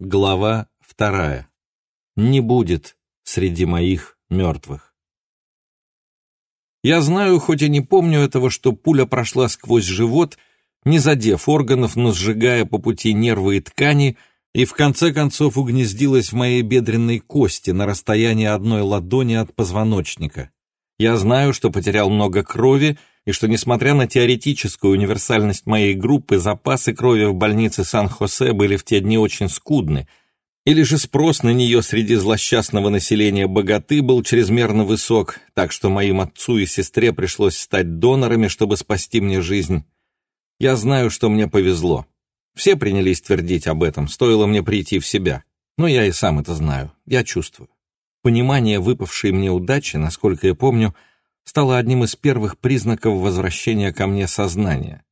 Глава вторая. Не будет среди моих мертвых. Я знаю, хоть и не помню этого, что пуля прошла сквозь живот, не задев органов, но сжигая по пути нервы и ткани, и в конце концов угнездилась в моей бедренной кости на расстоянии одной ладони от позвоночника. Я знаю, что потерял много крови, и что, несмотря на теоретическую универсальность моей группы, запасы крови в больнице Сан-Хосе были в те дни очень скудны, или же спрос на нее среди злосчастного населения богаты был чрезмерно высок, так что моим отцу и сестре пришлось стать донорами, чтобы спасти мне жизнь. Я знаю, что мне повезло. Все принялись твердить об этом, стоило мне прийти в себя. Но я и сам это знаю, я чувствую. Понимание выпавшей мне удачи, насколько я помню, — стало одним из первых признаков возвращения ко мне сознания.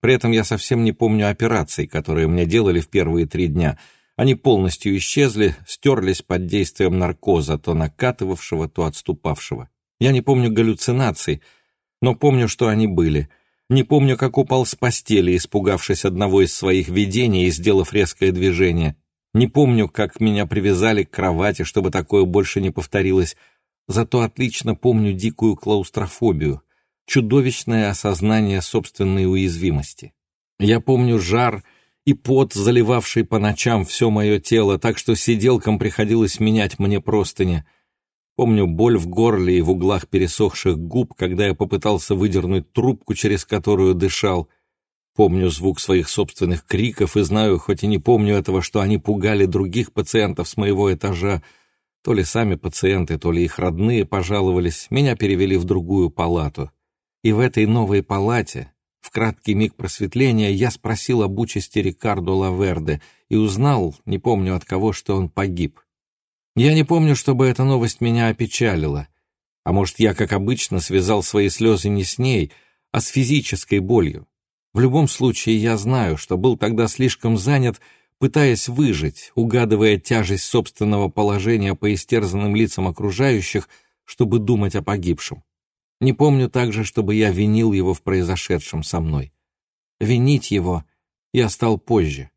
При этом я совсем не помню операций, которые мне делали в первые три дня. Они полностью исчезли, стерлись под действием наркоза, то накатывавшего, то отступавшего. Я не помню галлюцинаций, но помню, что они были. Не помню, как упал с постели, испугавшись одного из своих видений и сделав резкое движение. Не помню, как меня привязали к кровати, чтобы такое больше не повторилось. Зато отлично помню дикую клаустрофобию, чудовищное осознание собственной уязвимости. Я помню жар и пот, заливавший по ночам все мое тело, так что сиделкам приходилось менять мне простыни. Помню боль в горле и в углах пересохших губ, когда я попытался выдернуть трубку, через которую дышал. Помню звук своих собственных криков и знаю, хоть и не помню этого, что они пугали других пациентов с моего этажа, то ли сами пациенты, то ли их родные пожаловались, меня перевели в другую палату. И в этой новой палате, в краткий миг просветления, я спросил об участи Рикардо Лаверде и узнал, не помню от кого, что он погиб. Я не помню, чтобы эта новость меня опечалила. А может, я, как обычно, связал свои слезы не с ней, а с физической болью. В любом случае, я знаю, что был тогда слишком занят пытаясь выжить, угадывая тяжесть собственного положения по истерзанным лицам окружающих, чтобы думать о погибшем. Не помню также, чтобы я винил его в произошедшем со мной. Винить его я стал позже.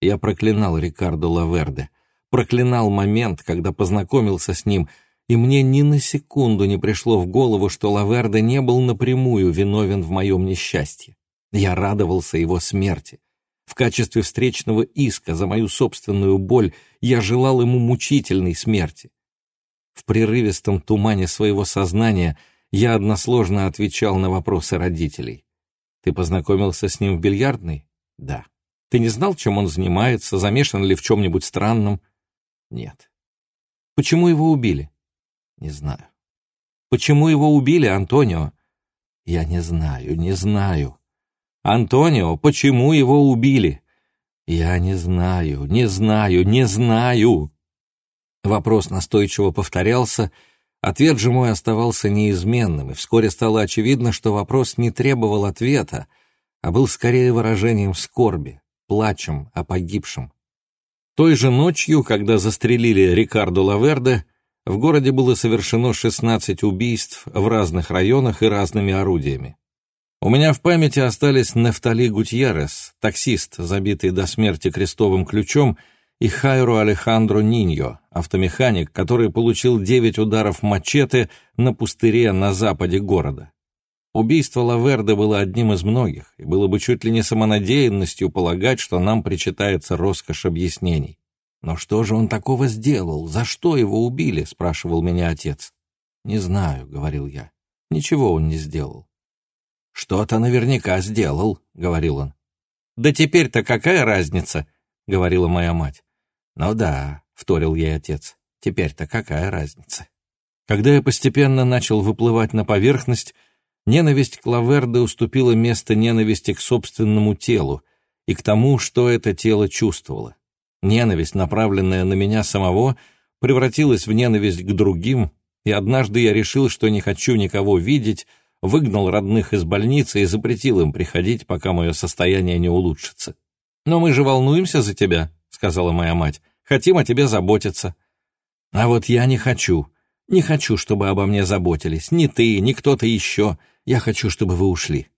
Я проклинал Рикардо Лаверде, проклинал момент, когда познакомился с ним, и мне ни на секунду не пришло в голову, что Лаверде не был напрямую виновен в моем несчастье. Я радовался его смерти, в качестве встречного иска за мою собственную боль я желал ему мучительной смерти. В прерывистом тумане своего сознания я односложно отвечал на вопросы родителей. «Ты познакомился с ним в бильярдной?» «Да». «Ты не знал, чем он занимается, замешан ли в чем-нибудь странном?» «Нет». «Почему его убили?» «Не знаю». «Почему его убили, Антонио?» «Я не знаю, не знаю». «Антонио, почему его убили?» «Я не знаю, не знаю, не знаю!» Вопрос настойчиво повторялся, ответ же мой оставался неизменным, и вскоре стало очевидно, что вопрос не требовал ответа, а был скорее выражением скорби, плачем о погибшем. Той же ночью, когда застрелили Рикардо Лаверде, в городе было совершено 16 убийств в разных районах и разными орудиями. У меня в памяти остались Нефтали Гутьеррес, таксист, забитый до смерти крестовым ключом, и Хайру Алехандро Ниньо, автомеханик, который получил девять ударов мачете на пустыре на западе города. Убийство Лаверде было одним из многих, и было бы чуть ли не самонадеянностью полагать, что нам причитается роскошь объяснений. «Но что же он такого сделал? За что его убили?» — спрашивал меня отец. «Не знаю», — говорил я. «Ничего он не сделал. «Что-то наверняка сделал», — говорил он. «Да теперь-то какая разница?» — говорила моя мать. «Ну да», — вторил ей отец, — «теперь-то какая разница?» Когда я постепенно начал выплывать на поверхность, ненависть к Лаверде уступила место ненависти к собственному телу и к тому, что это тело чувствовало. Ненависть, направленная на меня самого, превратилась в ненависть к другим, и однажды я решил, что не хочу никого видеть, выгнал родных из больницы и запретил им приходить, пока мое состояние не улучшится. «Но мы же волнуемся за тебя», — сказала моя мать. «Хотим о тебе заботиться». «А вот я не хочу. Не хочу, чтобы обо мне заботились. Ни ты, ни кто-то еще. Я хочу, чтобы вы ушли».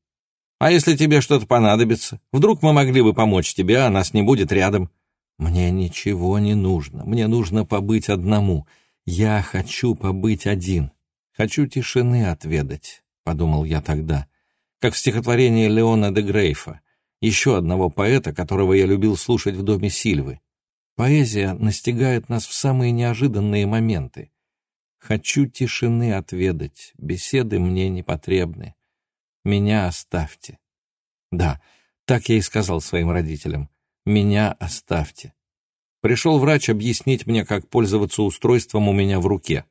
«А если тебе что-то понадобится? Вдруг мы могли бы помочь тебе, а нас не будет рядом?» Мне ничего не нужно, мне нужно побыть одному. Я хочу побыть один. Хочу тишины отведать, — подумал я тогда, как в стихотворении Леона де Грейфа, еще одного поэта, которого я любил слушать в доме Сильвы. Поэзия настигает нас в самые неожиданные моменты. Хочу тишины отведать, беседы мне не потребны. Меня оставьте. Да, так я и сказал своим родителям. Меня оставьте. Пришел врач объяснить мне, как пользоваться устройством у меня в руке.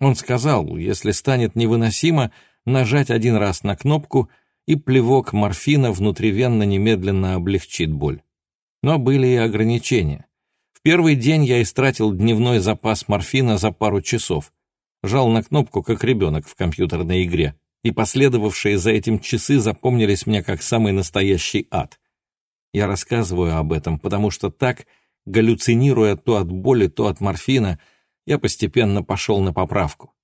Он сказал, если станет невыносимо, нажать один раз на кнопку, и плевок морфина внутривенно немедленно облегчит боль. Но были и ограничения. В первый день я истратил дневной запас морфина за пару часов. Жал на кнопку, как ребенок в компьютерной игре, и последовавшие за этим часы запомнились мне как самый настоящий ад. Я рассказываю об этом, потому что так, галлюцинируя то от боли, то от морфина, я постепенно пошел на поправку.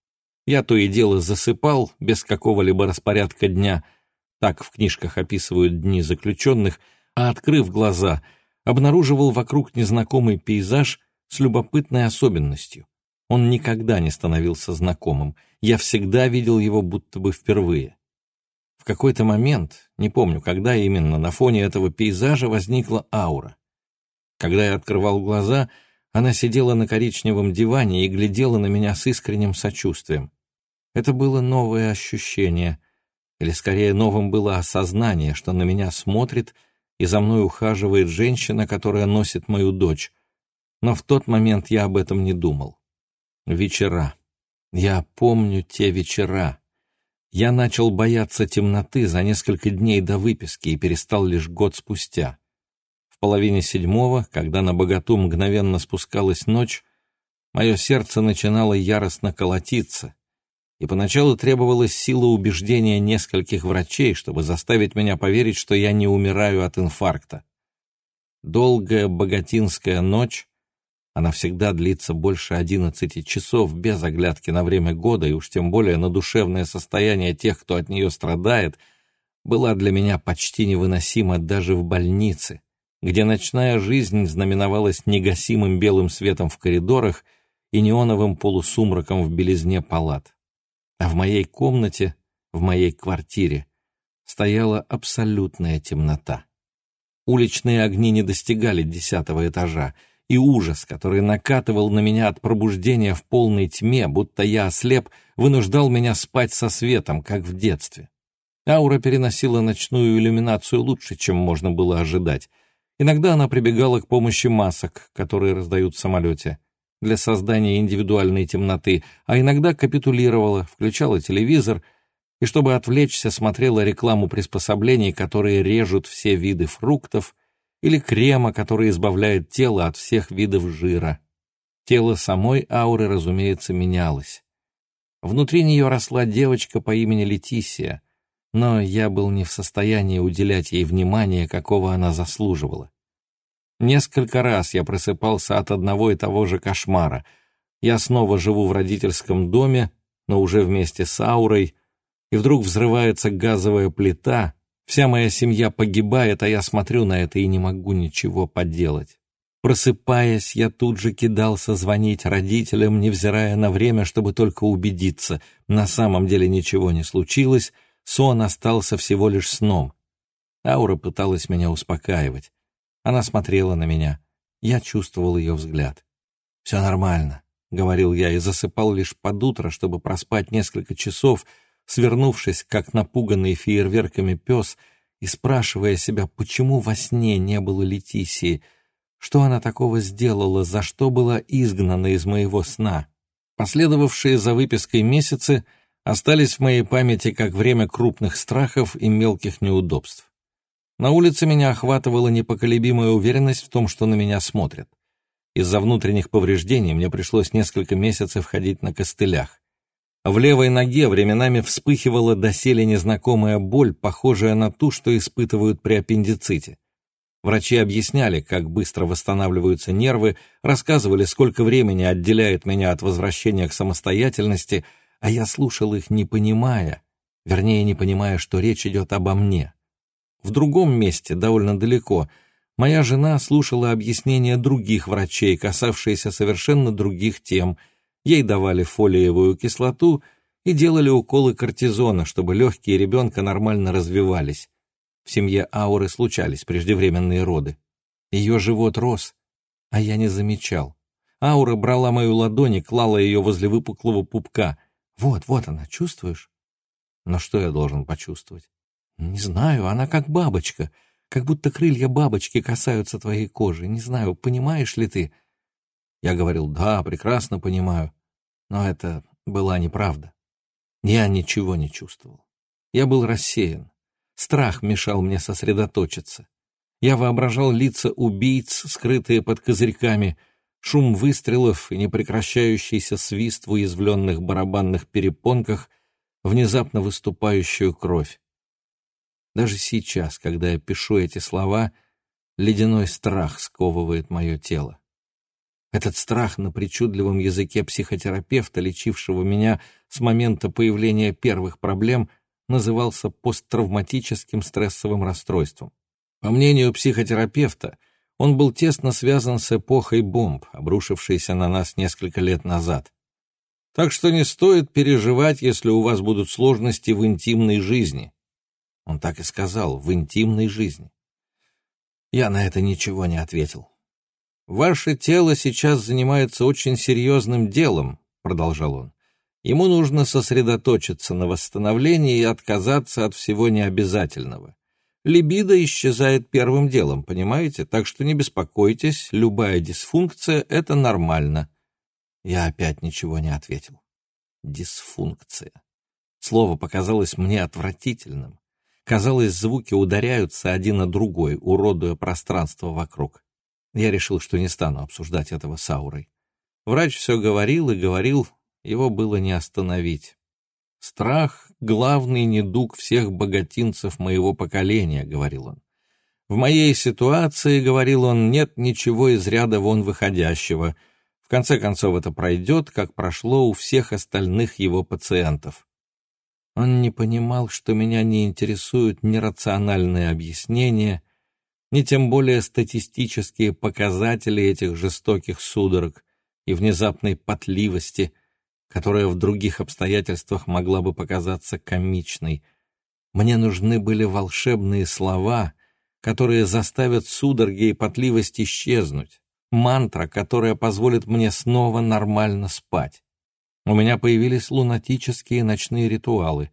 Я то и дело засыпал, без какого-либо распорядка дня, так в книжках описывают дни заключенных, а, открыв глаза, обнаруживал вокруг незнакомый пейзаж с любопытной особенностью. Он никогда не становился знакомым, я всегда видел его будто бы впервые. В какой-то момент, не помню, когда именно, на фоне этого пейзажа возникла аура. Когда я открывал глаза, она сидела на коричневом диване и глядела на меня с искренним сочувствием. Это было новое ощущение, или скорее новым было осознание, что на меня смотрит и за мной ухаживает женщина, которая носит мою дочь. Но в тот момент я об этом не думал. Вечера. Я помню те вечера. Я начал бояться темноты за несколько дней до выписки и перестал лишь год спустя. Половине седьмого, когда на богату мгновенно спускалась ночь, мое сердце начинало яростно колотиться, и поначалу требовалась сила убеждения нескольких врачей, чтобы заставить меня поверить, что я не умираю от инфаркта. Долгая богатинская ночь она всегда длится больше одиннадцати часов без оглядки на время года и уж тем более на душевное состояние тех, кто от нее страдает, была для меня почти невыносима даже в больнице, где ночная жизнь знаменовалась негасимым белым светом в коридорах и неоновым полусумраком в белизне палат. А в моей комнате, в моей квартире, стояла абсолютная темнота. Уличные огни не достигали десятого этажа, и ужас, который накатывал на меня от пробуждения в полной тьме, будто я ослеп, вынуждал меня спать со светом, как в детстве. Аура переносила ночную иллюминацию лучше, чем можно было ожидать. Иногда она прибегала к помощи масок, которые раздают в самолете, для создания индивидуальной темноты, а иногда капитулировала, включала телевизор и, чтобы отвлечься, смотрела рекламу приспособлений, которые режут все виды фруктов, или крема, который избавляет тело от всех видов жира. Тело самой ауры, разумеется, менялось. Внутри нее росла девочка по имени Летисия, но я был не в состоянии уделять ей внимание, какого она заслуживала. Несколько раз я просыпался от одного и того же кошмара. Я снова живу в родительском доме, но уже вместе с аурой, и вдруг взрывается газовая плита, Вся моя семья погибает, а я смотрю на это и не могу ничего поделать. Просыпаясь, я тут же кидался звонить родителям, невзирая на время, чтобы только убедиться. На самом деле ничего не случилось, сон остался всего лишь сном. Аура пыталась меня успокаивать. Она смотрела на меня. Я чувствовал ее взгляд. «Все нормально», — говорил я, и засыпал лишь под утро, чтобы проспать несколько часов — свернувшись, как напуганный фейерверками пес, и спрашивая себя, почему во сне не было Летисии, что она такого сделала, за что была изгнана из моего сна. Последовавшие за выпиской месяцы остались в моей памяти как время крупных страхов и мелких неудобств. На улице меня охватывала непоколебимая уверенность в том, что на меня смотрят. Из-за внутренних повреждений мне пришлось несколько месяцев ходить на костылях. В левой ноге временами вспыхивала доселе незнакомая боль, похожая на ту, что испытывают при аппендиците. Врачи объясняли, как быстро восстанавливаются нервы, рассказывали, сколько времени отделяет меня от возвращения к самостоятельности, а я слушал их, не понимая, вернее, не понимая, что речь идет обо мне. В другом месте, довольно далеко, Моя жена слушала объяснения других врачей, касавшиеся совершенно других тем. Ей давали фолиевую кислоту и делали уколы кортизона, чтобы легкие ребенка нормально развивались. В семье Ауры случались преждевременные роды. Ее живот рос, а я не замечал. Аура брала мою ладонь и клала ее возле выпуклого пупка. Вот, вот она, чувствуешь? Но что я должен почувствовать? Не знаю, она как бабочка — как будто крылья бабочки касаются твоей кожи. Не знаю, понимаешь ли ты?» Я говорил, «Да, прекрасно понимаю». Но это была неправда. Я ничего не чувствовал. Я был рассеян. Страх мешал мне сосредоточиться. Я воображал лица убийц, скрытые под козырьками, шум выстрелов и непрекращающийся свист в уязвленных барабанных перепонках, внезапно выступающую кровь. Даже сейчас, когда я пишу эти слова, ледяной страх сковывает мое тело. Этот страх на причудливом языке психотерапевта, лечившего меня с момента появления первых проблем, назывался посттравматическим стрессовым расстройством. По мнению психотерапевта, он был тесно связан с эпохой бомб, обрушившейся на нас несколько лет назад. Так что не стоит переживать, если у вас будут сложности в интимной жизни. Он так и сказал, в интимной жизни. Я на это ничего не ответил. «Ваше тело сейчас занимается очень серьезным делом», — продолжал он. «Ему нужно сосредоточиться на восстановлении и отказаться от всего необязательного. Либидо исчезает первым делом, понимаете? Так что не беспокойтесь, любая дисфункция — это нормально». Я опять ничего не ответил. Дисфункция. Слово показалось мне отвратительным. Казалось, звуки ударяются один на другой, уродуя пространство вокруг. Я решил, что не стану обсуждать этого с Аурой. Врач все говорил и говорил, его было не остановить. «Страх — главный недуг всех богатинцев моего поколения», — говорил он. «В моей ситуации, — говорил он, — нет ничего из ряда вон выходящего. В конце концов, это пройдет, как прошло у всех остальных его пациентов. Он не понимал, что меня не интересуют ни рациональные объяснения, ни тем более статистические показатели этих жестоких судорог и внезапной потливости, которая в других обстоятельствах могла бы показаться комичной. Мне нужны были волшебные слова, которые заставят судороги и потливость исчезнуть, мантра, которая позволит мне снова нормально спать. У меня появились лунатические ночные ритуалы.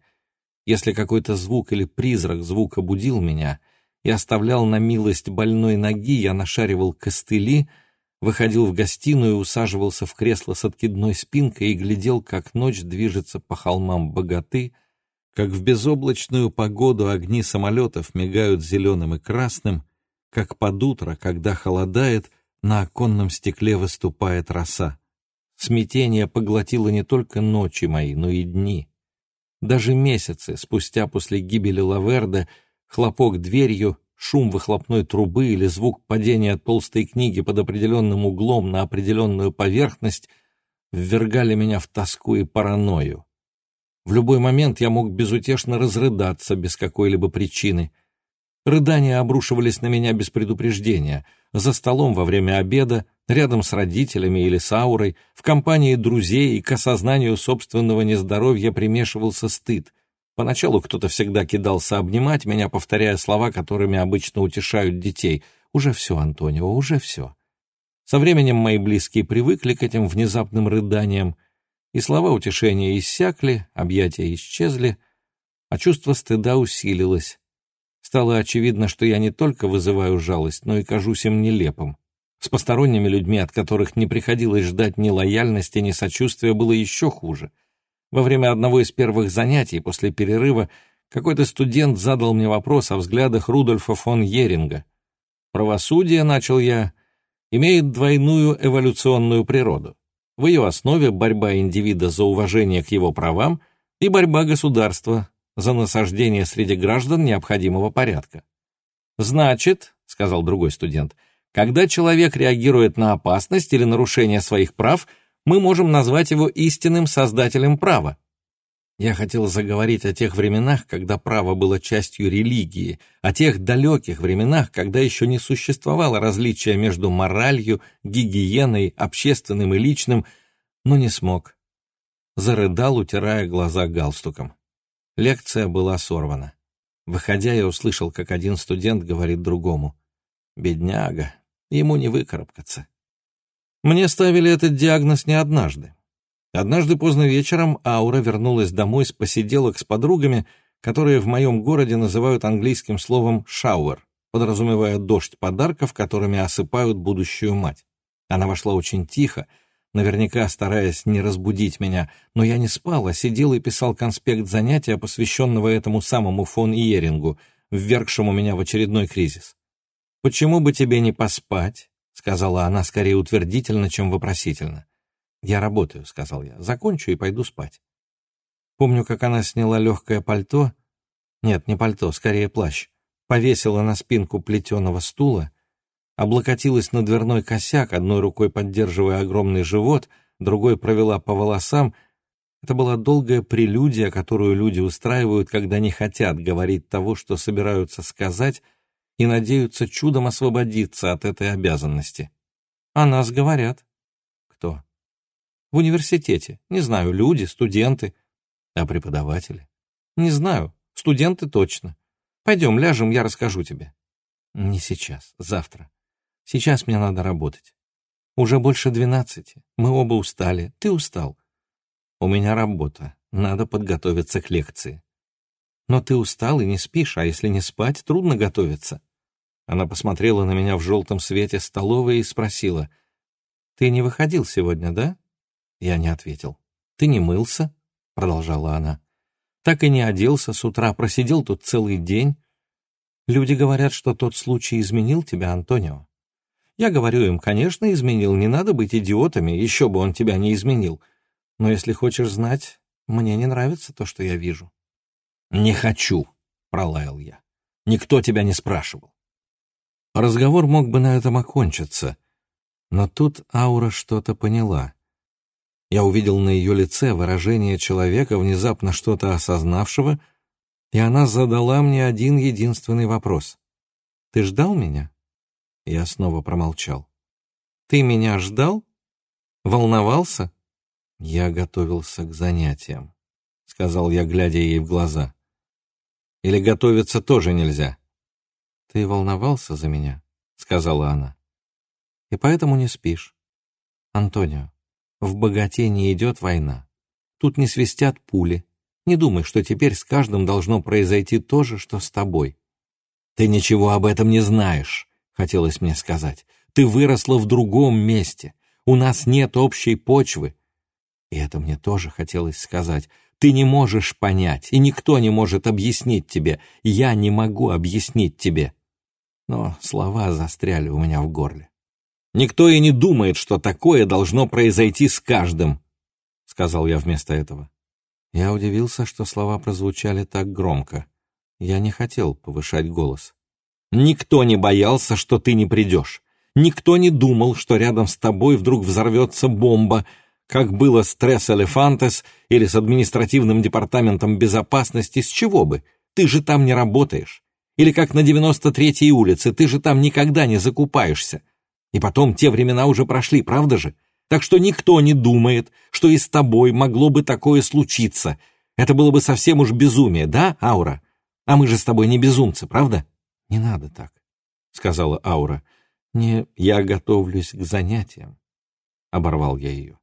Если какой-то звук или призрак звука будил меня и оставлял на милость больной ноги, я нашаривал костыли, выходил в гостиную, усаживался в кресло с откидной спинкой и глядел, как ночь движется по холмам богаты, как в безоблачную погоду огни самолетов мигают зеленым и красным, как под утро, когда холодает, на оконном стекле выступает роса. Смятение поглотило не только ночи мои, но и дни. Даже месяцы спустя после гибели Лаверда хлопок дверью, шум выхлопной трубы или звук падения толстой книги под определенным углом на определенную поверхность ввергали меня в тоску и паранойю. В любой момент я мог безутешно разрыдаться без какой-либо причины. Рыдания обрушивались на меня без предупреждения, за столом во время обеда, рядом с родителями или с аурой, в компании друзей и к осознанию собственного нездоровья примешивался стыд. Поначалу кто-то всегда кидался обнимать меня, повторяя слова, которыми обычно утешают детей. «Уже все, Антонио, уже все». Со временем мои близкие привыкли к этим внезапным рыданиям, и слова утешения иссякли, объятия исчезли, а чувство стыда усилилось. Стало очевидно, что я не только вызываю жалость, но и кажусь им нелепым. С посторонними людьми, от которых не приходилось ждать ни лояльности, ни сочувствия, было еще хуже. Во время одного из первых занятий после перерыва какой-то студент задал мне вопрос о взглядах Рудольфа фон Йеринга. «Правосудие, — начал я, — имеет двойную эволюционную природу. В ее основе борьба индивида за уважение к его правам и борьба государства за насаждение среди граждан необходимого порядка. «Значит, — сказал другой студент, — когда человек реагирует на опасность или нарушение своих прав, мы можем назвать его истинным создателем права. Я хотел заговорить о тех временах, когда право было частью религии, о тех далеких временах, когда еще не существовало различия между моралью, гигиеной, общественным и личным, но не смог. Зарыдал, утирая глаза галстуком. Лекция была сорвана. Выходя, я услышал, как один студент говорит другому. «Бедняга, ему не выкарабкаться». Мне ставили этот диагноз не однажды. Однажды поздно вечером Аура вернулась домой с посиделок с подругами, которые в моем городе называют английским словом «шауэр», подразумевая дождь подарков, которыми осыпают будущую мать. Она вошла очень тихо, наверняка стараясь не разбудить меня, но я не спал, а сидел и писал конспект занятия, посвященного этому самому фон Иерингу, ввергшему меня в очередной кризис. «Почему бы тебе не поспать?» — сказала она скорее утвердительно, чем вопросительно. «Я работаю», — сказал я. «Закончу и пойду спать». Помню, как она сняла легкое пальто. Нет, не пальто, скорее плащ. Повесила на спинку плетеного стула, облокотилась на дверной косяк, одной рукой поддерживая огромный живот, другой провела по волосам. Это была долгая прелюдия, которую люди устраивают, когда не хотят говорить того, что собираются сказать, и надеются чудом освободиться от этой обязанности. О нас говорят. Кто? В университете. Не знаю, люди, студенты. А преподаватели? Не знаю. Студенты точно. Пойдем, ляжем, я расскажу тебе. Не сейчас, завтра. Сейчас мне надо работать. Уже больше двенадцати. Мы оба устали. Ты устал. У меня работа. Надо подготовиться к лекции. Но ты устал и не спишь, а если не спать, трудно готовиться. Она посмотрела на меня в желтом свете столовой и спросила. Ты не выходил сегодня, да? Я не ответил. «Ты не мылся?» — продолжала она. «Так и не оделся с утра, просидел тут целый день. Люди говорят, что тот случай изменил тебя, Антонио. Я говорю им, конечно, изменил, не надо быть идиотами, еще бы он тебя не изменил. Но если хочешь знать, мне не нравится то, что я вижу». «Не хочу», — пролаял я. «Никто тебя не спрашивал». Разговор мог бы на этом окончиться, но тут Аура что-то поняла. Я увидел на ее лице выражение человека, внезапно что-то осознавшего, и она задала мне один единственный вопрос. «Ты ждал меня?» Я снова промолчал. «Ты меня ждал? Волновался?» «Я готовился к занятиям», — сказал я, глядя ей в глаза. «Или готовиться тоже нельзя?» «Ты волновался за меня», — сказала она. «И поэтому не спишь. Антонио, в богате не идет война. Тут не свистят пули. Не думай, что теперь с каждым должно произойти то же, что с тобой. Ты ничего об этом не знаешь, хотелось мне сказать. Ты выросла в другом месте. У нас нет общей почвы. И это мне тоже хотелось сказать. Ты не можешь понять, и никто не может объяснить тебе. Я не могу объяснить тебе. Но слова застряли у меня в горле. Никто и не думает, что такое должно произойти с каждым», — сказал я вместо этого. Я удивился, что слова прозвучали так громко. Я не хотел повышать голос. «Никто не боялся, что ты не придешь. Никто не думал, что рядом с тобой вдруг взорвется бомба, как было с Тресс Элефантес или с административным департаментом безопасности, с чего бы? Ты же там не работаешь. Или как на 93-й улице, ты же там никогда не закупаешься. И потом, те времена уже прошли, правда же? Так что никто не думает, что и с тобой могло бы такое случиться. Это было бы совсем уж безумие, да, Аура? А мы же с тобой не безумцы, правда? Не надо так, — сказала Аура. Не, я готовлюсь к занятиям. Оборвал я ее.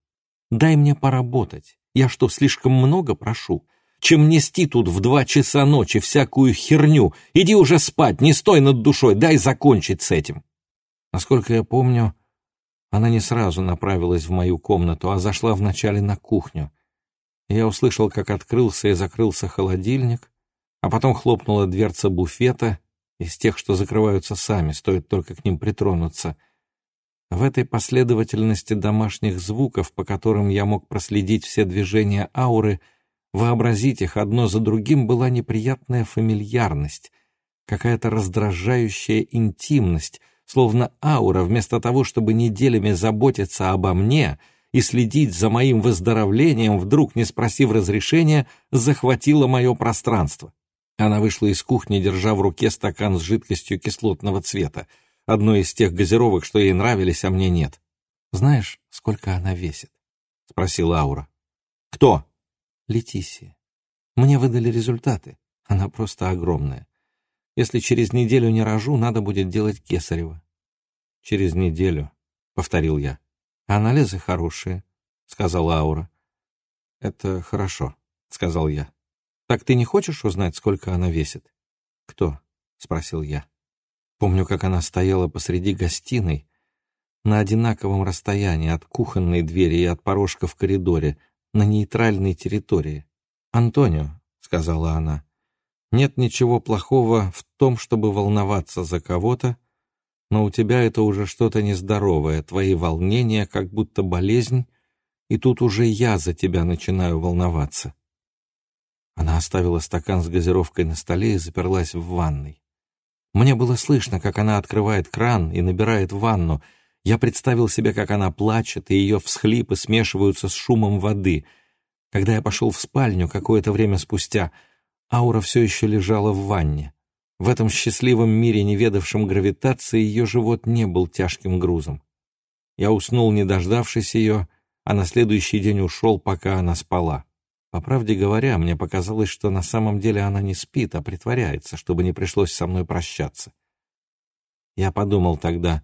Дай мне поработать. Я что, слишком много прошу? Чем нести тут в два часа ночи всякую херню? Иди уже спать, не стой над душой, дай закончить с этим. Насколько я помню, она не сразу направилась в мою комнату, а зашла вначале на кухню. Я услышал, как открылся и закрылся холодильник, а потом хлопнула дверца буфета, из тех, что закрываются сами, стоит только к ним притронуться. В этой последовательности домашних звуков, по которым я мог проследить все движения ауры, вообразить их одно за другим, была неприятная фамильярность, какая-то раздражающая интимность — словно аура, вместо того, чтобы неделями заботиться обо мне, и следить за моим выздоровлением, вдруг, не спросив разрешения, захватила мое пространство. Она вышла из кухни, держа в руке стакан с жидкостью кислотного цвета, одной из тех газировок, что ей нравились, а мне нет. «Знаешь, сколько она весит?» — спросила Аура. «Кто?» «Летисия. Мне выдали результаты. Она просто огромная. Если через неделю не рожу, надо будет делать кесарево». «Через неделю», — повторил я. «Анализы хорошие», — сказала Аура. «Это хорошо», — сказал я. «Так ты не хочешь узнать, сколько она весит?» «Кто?» — спросил я. Помню, как она стояла посреди гостиной, на одинаковом расстоянии от кухонной двери и от порожка в коридоре, на нейтральной территории. «Антонио», — сказала она, — «нет ничего плохого в том, чтобы волноваться за кого-то, но у тебя это уже что-то нездоровое, твои волнения как будто болезнь, и тут уже я за тебя начинаю волноваться. Она оставила стакан с газировкой на столе и заперлась в ванной. Мне было слышно, как она открывает кран и набирает ванну. Я представил себе, как она плачет, и ее всхлипы смешиваются с шумом воды. Когда я пошел в спальню какое-то время спустя, Аура все еще лежала в ванне. В этом счастливом мире, не ведавшем гравитации, ее живот не был тяжким грузом. Я уснул, не дождавшись ее, а на следующий день ушел, пока она спала. По правде говоря, мне показалось, что на самом деле она не спит, а притворяется, чтобы не пришлось со мной прощаться. Я подумал тогда,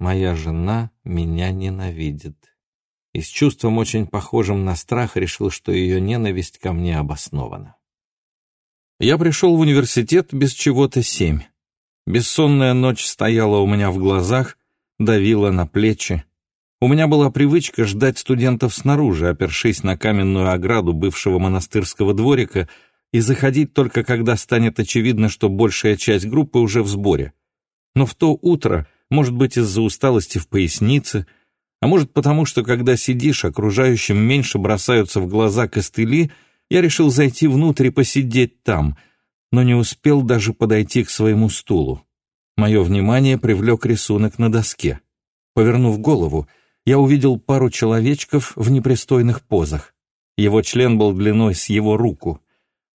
моя жена меня ненавидит. И с чувством очень похожим на страх решил, что ее ненависть ко мне обоснована. Я пришел в университет без чего-то семь. Бессонная ночь стояла у меня в глазах, давила на плечи. У меня была привычка ждать студентов снаружи, опершись на каменную ограду бывшего монастырского дворика, и заходить только когда станет очевидно, что большая часть группы уже в сборе. Но в то утро, может быть, из-за усталости в пояснице, а может потому, что когда сидишь, окружающим меньше бросаются в глаза костыли — я решил зайти внутрь и посидеть там, но не успел даже подойти к своему стулу. Мое внимание привлек рисунок на доске. Повернув голову, я увидел пару человечков в непристойных позах. Его член был длиной с его руку.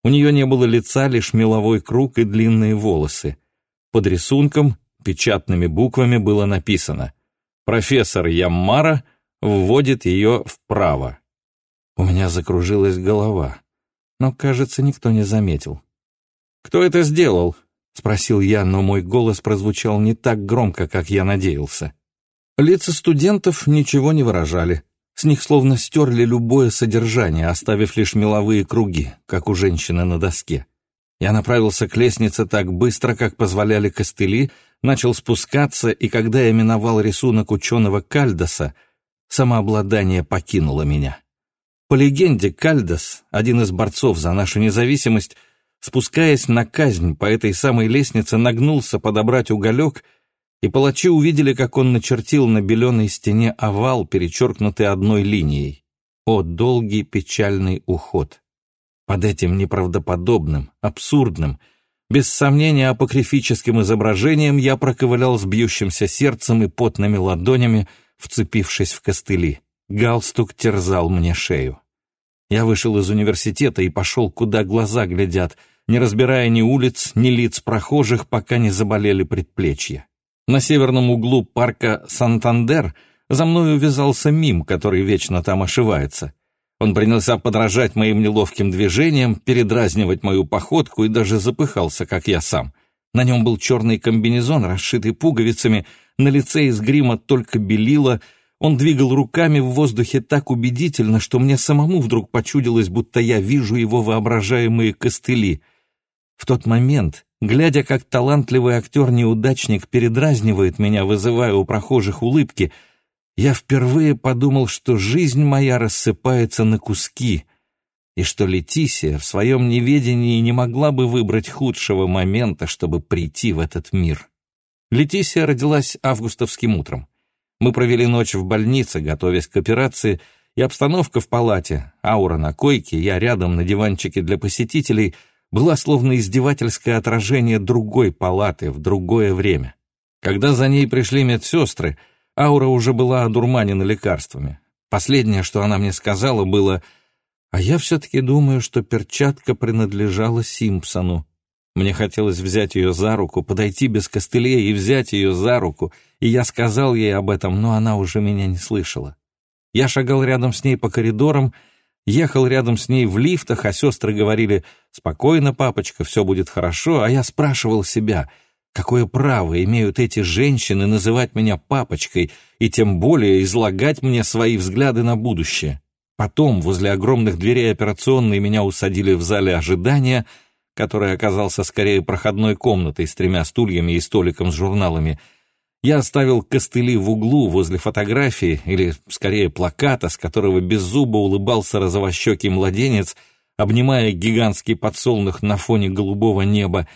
У нее не было лица, лишь меловой круг и длинные волосы. Под рисунком печатными буквами было написано «Профессор Яммара вводит ее вправо». У меня закружилась голова но, кажется, никто не заметил. «Кто это сделал?» — спросил я, но мой голос прозвучал не так громко, как я надеялся. Лица студентов ничего не выражали. С них словно стерли любое содержание, оставив лишь меловые круги, как у женщины на доске. Я направился к лестнице так быстро, как позволяли костыли, начал спускаться, и когда я миновал рисунок ученого Кальдоса, самообладание покинуло меня. По легенде, Кальдос, один из борцов за нашу независимость, спускаясь на казнь по этой самой лестнице, нагнулся подобрать уголек, и палачи увидели, как он начертил на беленой стене овал, перечеркнутый одной линией. О, долгий печальный уход! Под этим неправдоподобным, абсурдным, без сомнения апокрифическим изображением я проковылял с бьющимся сердцем и потными ладонями, вцепившись в костыли. Галстук терзал мне шею. Я вышел из университета и пошел, куда глаза глядят, не разбирая ни улиц, ни лиц прохожих, пока не заболели предплечья. На северном углу парка Сантандер за мной увязался мим, который вечно там ошивается. Он принялся подражать моим неловким движениям, передразнивать мою походку и даже запыхался, как я сам. На нем был черный комбинезон, расшитый пуговицами, на лице из грима только белила — он двигал руками в воздухе так убедительно, что мне самому вдруг почудилось, будто я вижу его воображаемые костыли. В тот момент, глядя, как талантливый актер-неудачник передразнивает меня, вызывая у прохожих улыбки, я впервые подумал, что жизнь моя рассыпается на куски, и что Летисия в своем неведении не могла бы выбрать худшего момента, чтобы прийти в этот мир. Летисия родилась августовским утром. Мы провели ночь в больнице, готовясь к операции, и обстановка в палате, аура на койке, я рядом на диванчике для посетителей, была словно издевательское отражение другой палаты в другое время. Когда за ней пришли медсестры, аура уже была одурманена лекарствами. Последнее, что она мне сказала, было «А я все-таки думаю, что перчатка принадлежала Симпсону». Мне хотелось взять ее за руку, подойти без костылей и взять ее за руку, и я сказал ей об этом, но она уже меня не слышала. Я шагал рядом с ней по коридорам, ехал рядом с ней в лифтах, а сестры говорили «Спокойно, папочка, все будет хорошо», а я спрашивал себя, какое право имеют эти женщины называть меня папочкой и тем более излагать мне свои взгляды на будущее. Потом возле огромных дверей операционной меня усадили в зале ожидания — который оказался скорее проходной комнатой с тремя стульями и столиком с журналами, я оставил костыли в углу возле фотографии, или, скорее, плаката, с которого беззубо улыбался розовощекий младенец, обнимая гигантский подсолнух на фоне голубого неба.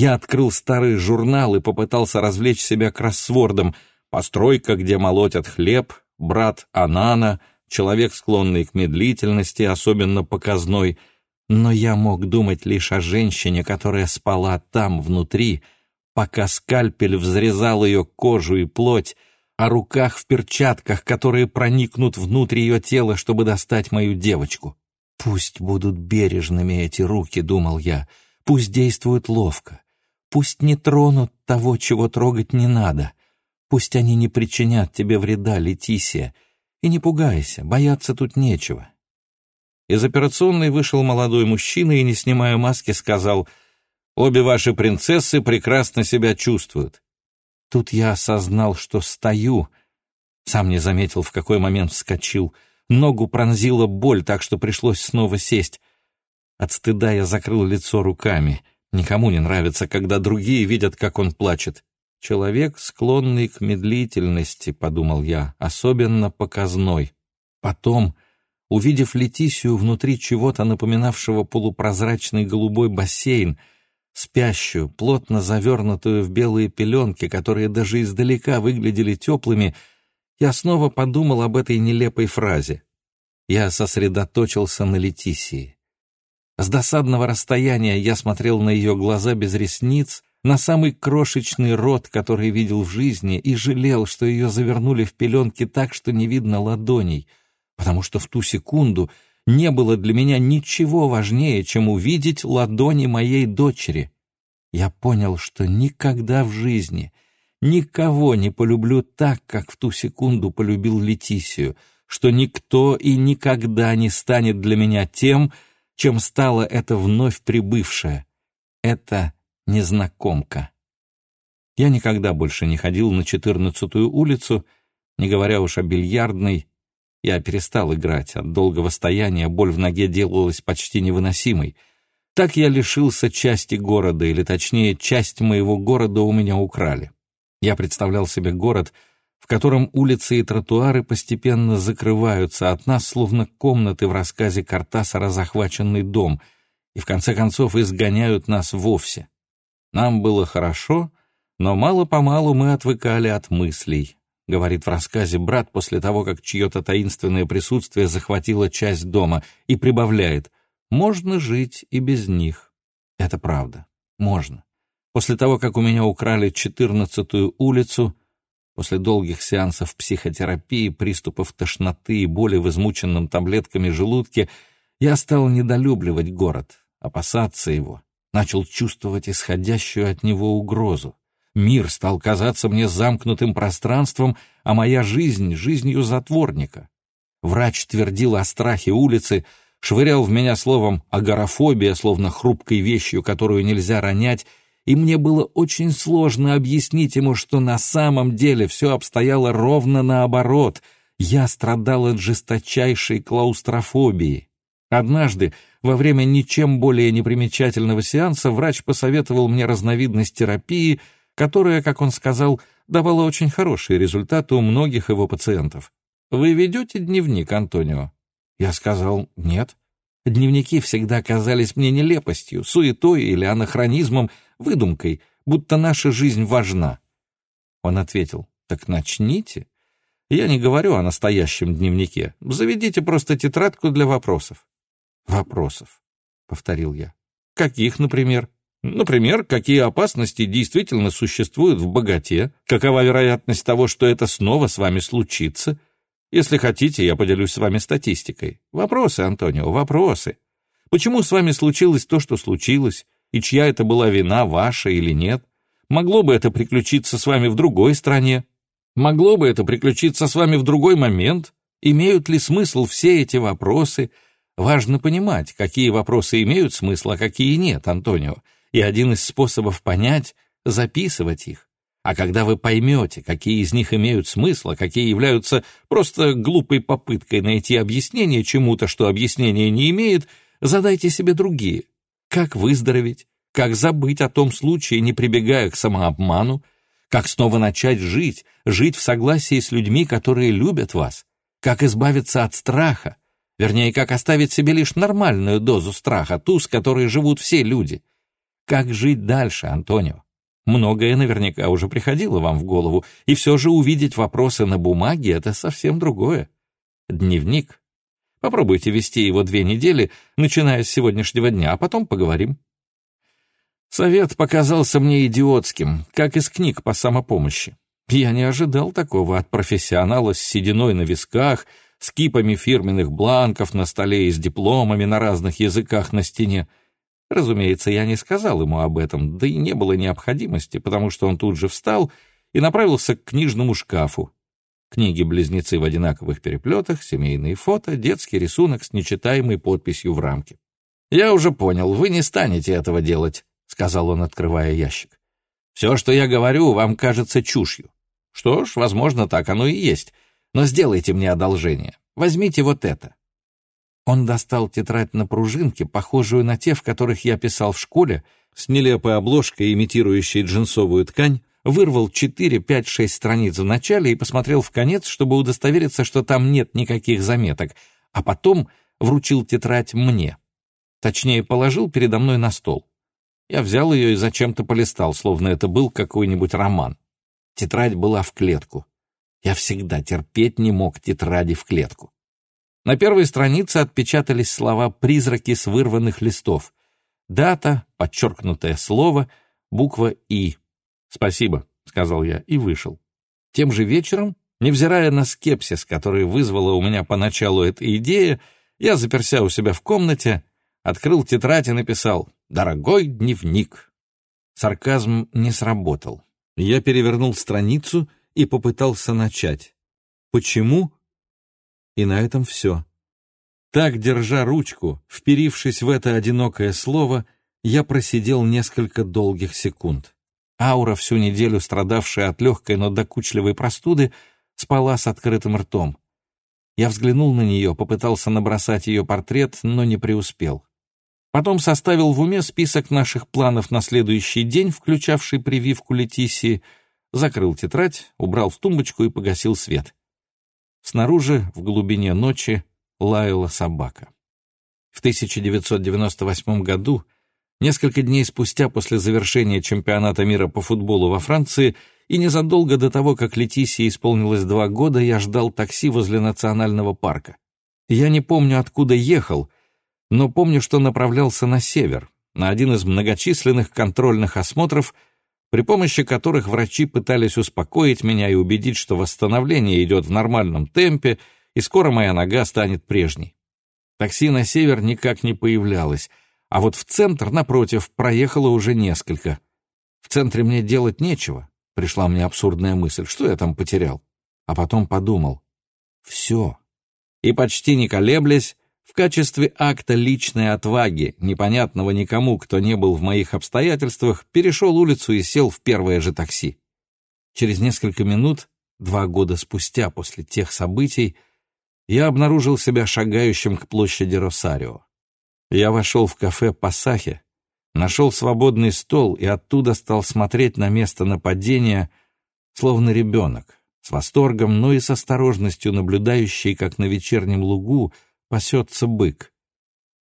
Я открыл старый журнал и попытался развлечь себя кроссвордом. Постройка, где молотят хлеб, брат Анана, человек, склонный к медлительности, особенно показной — но я мог думать лишь о женщине, которая спала там, внутри, пока скальпель взрезал ее кожу и плоть, о руках в перчатках, которые проникнут внутрь ее тела, чтобы достать мою девочку. «Пусть будут бережными эти руки», — думал я, — «пусть действуют ловко, пусть не тронут того, чего трогать не надо, пусть они не причинят тебе вреда, Летисия, и не пугайся, бояться тут нечего, из операционной вышел молодой мужчина и, не снимая маски, сказал, «Обе ваши принцессы прекрасно себя чувствуют». Тут я осознал, что стою. Сам не заметил, в какой момент вскочил. Ногу пронзила боль, так что пришлось снова сесть. От стыда я закрыл лицо руками. Никому не нравится, когда другие видят, как он плачет. «Человек, склонный к медлительности», — подумал я, — «особенно показной». Потом Увидев Летисию внутри чего-то напоминавшего полупрозрачный голубой бассейн, спящую, плотно завернутую в белые пеленки, которые даже издалека выглядели теплыми, я снова подумал об этой нелепой фразе. Я сосредоточился на Летисии. С досадного расстояния я смотрел на ее глаза без ресниц, на самый крошечный рот, который видел в жизни, и жалел, что ее завернули в пеленки так, что не видно ладоней — потому что в ту секунду не было для меня ничего важнее, чем увидеть ладони моей дочери. Я понял, что никогда в жизни никого не полюблю так, как в ту секунду полюбил Летисию, что никто и никогда не станет для меня тем, чем стала эта вновь прибывшая, эта незнакомка. Я никогда больше не ходил на четырнадцатую улицу, не говоря уж о бильярдной я перестал играть. От долгого стояния боль в ноге делалась почти невыносимой. Так я лишился части города, или точнее, часть моего города у меня украли. Я представлял себе город, в котором улицы и тротуары постепенно закрываются от нас, словно комнаты в рассказе Картасара «Захваченный дом», и в конце концов изгоняют нас вовсе. Нам было хорошо, но мало-помалу мы отвыкали от мыслей, говорит в рассказе брат после того, как чье-то таинственное присутствие захватило часть дома, и прибавляет «можно жить и без них». Это правда, можно. После того, как у меня украли четырнадцатую улицу, после долгих сеансов психотерапии, приступов тошноты и боли в измученном таблетками желудке, я стал недолюбливать город, опасаться его, начал чувствовать исходящую от него угрозу. Мир стал казаться мне замкнутым пространством, а моя жизнь — жизнью затворника. Врач твердил о страхе улицы, швырял в меня словом агорафобия, словно хрупкой вещью, которую нельзя ронять, и мне было очень сложно объяснить ему, что на самом деле все обстояло ровно наоборот. Я страдал от жесточайшей клаустрофобии. Однажды, во время ничем более непримечательного сеанса, врач посоветовал мне разновидность терапии — которая, как он сказал, давала очень хорошие результаты у многих его пациентов. «Вы ведете дневник, Антонио?» Я сказал «нет». Дневники всегда казались мне нелепостью, суетой или анахронизмом, выдумкой, будто наша жизнь важна. Он ответил «так начните». Я не говорю о настоящем дневнике. Заведите просто тетрадку для вопросов. «Вопросов», — повторил я. «Каких, например?» Например, какие опасности действительно существуют в богате, какова вероятность того, что это снова с вами случится, Если хотите, я поделюсь с вами статистикой. Вопросы, Антонио, вопросы. Почему с вами случилось то, что случилось, и чья это была вина, ваша или нет? Могло бы это приключиться с вами в другой стране? Могло бы это приключиться с вами в другой момент? Имеют ли смысл все эти вопросы? Важно понимать, какие вопросы имеют смысл, а какие нет, Антонио. И один из способов понять — записывать их. А когда вы поймете, какие из них имеют смысл, а какие являются просто глупой попыткой найти объяснение чему-то, что объяснение не имеет, задайте себе другие. Как выздороветь? Как забыть о том случае, не прибегая к самообману? Как снова начать жить, жить в согласии с людьми, которые любят вас? Как избавиться от страха? Вернее, как оставить себе лишь нормальную дозу страха, ту, с которой живут все люди? Как жить дальше, Антонио? Многое наверняка уже приходило вам в голову, и все же увидеть вопросы на бумаге — это совсем другое. Дневник. Попробуйте вести его две недели, начиная с сегодняшнего дня, а потом поговорим. Совет показался мне идиотским, как из книг по самопомощи. Я не ожидал такого от профессионала с сединой на висках, с кипами фирменных бланков на столе и с дипломами на разных языках на стене. Разумеется, я не сказал ему об этом, да и не было необходимости, потому что он тут же встал и направился к книжному шкафу. Книги-близнецы в одинаковых переплетах, семейные фото, детский рисунок с нечитаемой подписью в рамке. «Я уже понял, вы не станете этого делать», — сказал он, открывая ящик. «Все, что я говорю, вам кажется чушью. Что ж, возможно, так оно и есть. Но сделайте мне одолжение. Возьмите вот это. Он достал тетрадь на пружинке, похожую на те, в которых я писал в школе, с нелепой обложкой, имитирующей джинсовую ткань, вырвал 4, 5, 6 страниц в начале и посмотрел в конец, чтобы удостовериться, что там нет никаких заметок, а потом вручил тетрадь мне. Точнее, положил передо мной на стол. Я взял ее и зачем-то полистал, словно это был какой-нибудь роман. Тетрадь была в клетку. Я всегда терпеть не мог тетради в клетку. На первой странице отпечатались слова «призраки с вырванных листов». Дата, подчеркнутое слово, буква «И». «Спасибо», — сказал я и вышел. Тем же вечером, невзирая на скепсис, который вызвала у меня поначалу эта идея, я заперся у себя в комнате, открыл тетрадь и написал «Дорогой дневник». Сарказм не сработал. Я перевернул страницу и попытался начать. Почему? И на этом все. Так, держа ручку, вперившись в это одинокое слово, я просидел несколько долгих секунд. Аура, всю неделю страдавшая от легкой, но докучливой простуды, спала с открытым ртом. Я взглянул на нее, попытался набросать ее портрет, но не преуспел. Потом составил в уме список наших планов на следующий день, включавший прививку Летисии, закрыл тетрадь, убрал в тумбочку и погасил свет. Снаружи, в глубине ночи, лаяла собака. В 1998 году, несколько дней спустя после завершения чемпионата мира по футболу во Франции и незадолго до того, как Летисии исполнилось два года, я ждал такси возле национального парка. Я не помню, откуда ехал, но помню, что направлялся на север, на один из многочисленных контрольных осмотров — при помощи которых врачи пытались успокоить меня и убедить, что восстановление идет в нормальном темпе, и скоро моя нога станет прежней. Такси на север никак не появлялось, а вот в центр, напротив, проехало уже несколько. В центре мне делать нечего, пришла мне абсурдная мысль, что я там потерял. А потом подумал, все. И почти не колеблясь, в качестве акта личной отваги, непонятного никому, кто не был в моих обстоятельствах, перешел улицу и сел в первое же такси. Через несколько минут, два года спустя после тех событий, я обнаружил себя шагающим к площади Росарио. Я вошел в кафе «Пасахе», нашел свободный стол и оттуда стал смотреть на место нападения, словно ребенок, с восторгом, но и с осторожностью наблюдающий, как на вечернем лугу, пасется бык.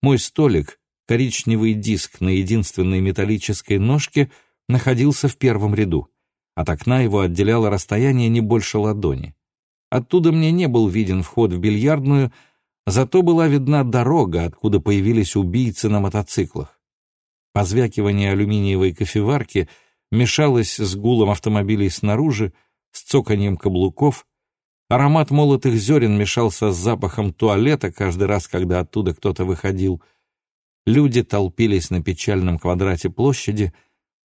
Мой столик, коричневый диск на единственной металлической ножке, находился в первом ряду. От окна его отделяло расстояние не больше ладони. Оттуда мне не был виден вход в бильярдную, зато была видна дорога, откуда появились убийцы на мотоциклах. Позвякивание алюминиевой кофеварки мешалось с гулом автомобилей снаружи, с цоканьем каблуков, Аромат молотых зерен мешался с запахом туалета каждый раз, когда оттуда кто-то выходил. Люди толпились на печальном квадрате площади,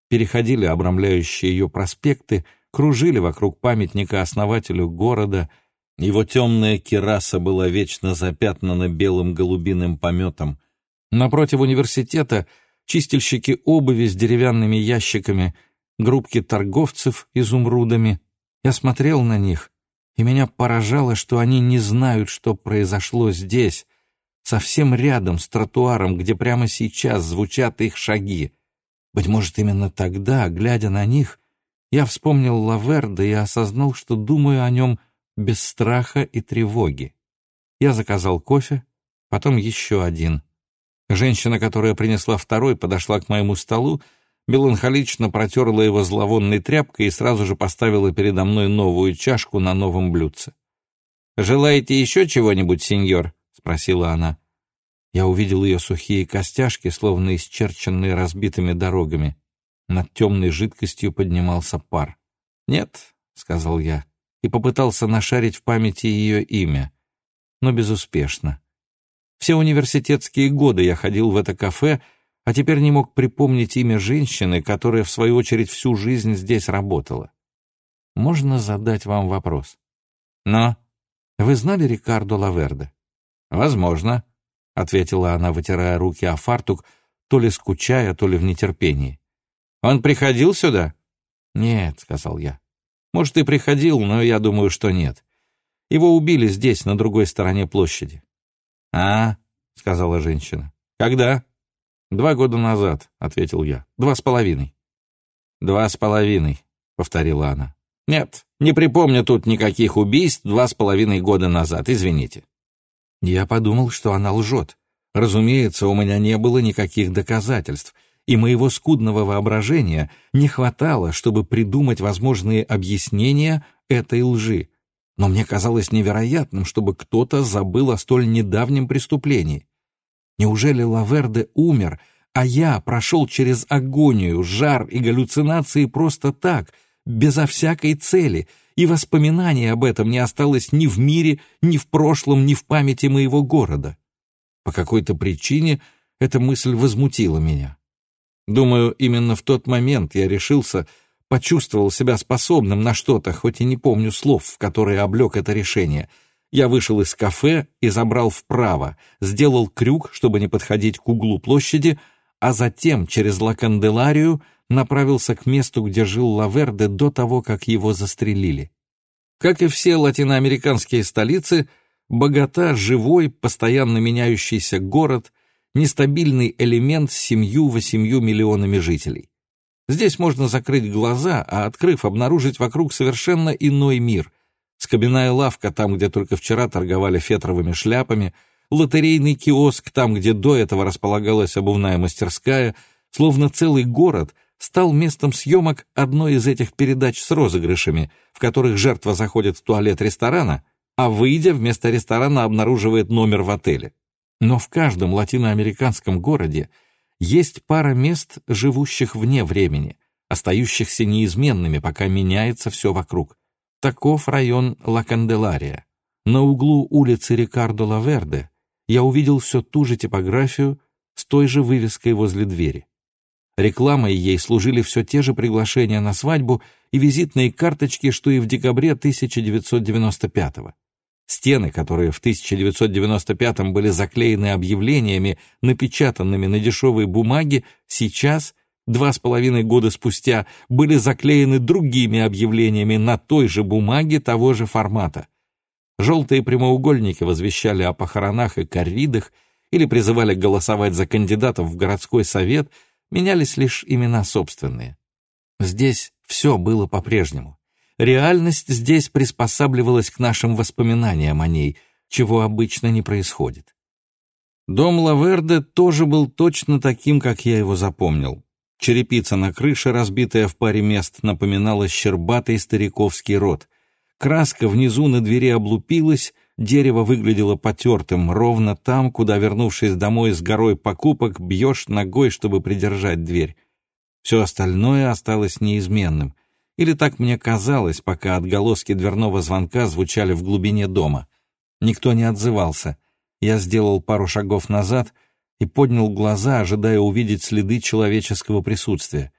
переходили обрамляющие ее проспекты, кружили вокруг памятника основателю города. Его темная кераса была вечно запятнана белым голубиным пометом. Напротив университета чистильщики обуви с деревянными ящиками, группки торговцев изумрудами. Я смотрел на них, и меня поражало, что они не знают, что произошло здесь, совсем рядом с тротуаром, где прямо сейчас звучат их шаги. Быть может, именно тогда, глядя на них, я вспомнил Лаверда и осознал, что думаю о нем без страха и тревоги. Я заказал кофе, потом еще один. Женщина, которая принесла второй, подошла к моему столу, меланхолично протерла его зловонной тряпкой и сразу же поставила передо мной новую чашку на новом блюдце. «Желаете еще чего-нибудь, сеньор?» — спросила она. Я увидел ее сухие костяшки, словно исчерченные разбитыми дорогами. Над темной жидкостью поднимался пар. «Нет», — сказал я, и попытался нашарить в памяти ее имя, но безуспешно. Все университетские годы я ходил в это кафе, а теперь не мог припомнить имя женщины, которая, в свою очередь, всю жизнь здесь работала. Можно задать вам вопрос? Но вы знали Рикардо Лаверде? Возможно, — ответила она, вытирая руки о фартук, то ли скучая, то ли в нетерпении. «Он приходил сюда?» «Нет», — сказал я. «Может, и приходил, но я думаю, что нет. Его убили здесь, на другой стороне площади». «А?» — сказала женщина. «Когда?» «Два года назад», — ответил я. «Два с половиной». «Два с половиной», — повторила она. «Нет, не припомню тут никаких убийств два с половиной года назад, извините». Я подумал, что она лжет. Разумеется, у меня не было никаких доказательств, и моего скудного воображения не хватало, чтобы придумать возможные объяснения этой лжи. Но мне казалось невероятным, чтобы кто-то забыл о столь недавнем преступлении. Неужели Лаверде умер, а я прошел через агонию, жар и галлюцинации просто так, безо всякой цели, и воспоминания об этом не осталось ни в мире, ни в прошлом, ни в памяти моего города? По какой-то причине эта мысль возмутила меня. Думаю, именно в тот момент я решился, почувствовал себя способным на что-то, хоть и не помню слов, в которые облег это решение — я вышел из кафе и забрал вправо, сделал крюк, чтобы не подходить к углу площади, а затем через Лаканделарию направился к месту, где жил Лаверде до того, как его застрелили. Как и все латиноамериканские столицы, Богата — живой, постоянно меняющийся город, нестабильный элемент с семью-восемью миллионами жителей. Здесь можно закрыть глаза, а, открыв, обнаружить вокруг совершенно иной мир — скобяная лавка там, где только вчера торговали фетровыми шляпами, лотерейный киоск там, где до этого располагалась обувная мастерская, словно целый город стал местом съемок одной из этих передач с розыгрышами, в которых жертва заходит в туалет ресторана, а выйдя вместо ресторана обнаруживает номер в отеле. Но в каждом латиноамериканском городе есть пара мест, живущих вне времени, остающихся неизменными, пока меняется все вокруг. Таков район Ла-Канделария. На углу улицы Рикардо Лаверде я увидел все ту же типографию с той же вывеской возле двери. Рекламой ей служили все те же приглашения на свадьбу и визитные карточки, что и в декабре 1995 -го. Стены, которые в 1995 были заклеены объявлениями, напечатанными на дешевой бумаге, сейчас два с половиной года спустя были заклеены другими объявлениями на той же бумаге того же формата. Желтые прямоугольники возвещали о похоронах и корридах или призывали голосовать за кандидатов в городской совет, менялись лишь имена собственные. Здесь все было по-прежнему. Реальность здесь приспосабливалась к нашим воспоминаниям о ней, чего обычно не происходит. Дом Лаверде тоже был точно таким, как я его запомнил. Черепица на крыше, разбитая в паре мест, напоминала щербатый стариковский рот. Краска внизу на двери облупилась, дерево выглядело потертым, ровно там, куда, вернувшись домой с горой покупок, бьешь ногой, чтобы придержать дверь. Все остальное осталось неизменным. Или так мне казалось, пока отголоски дверного звонка звучали в глубине дома. Никто не отзывался. Я сделал пару шагов назад и поднял глаза, ожидая увидеть следы человеческого присутствия.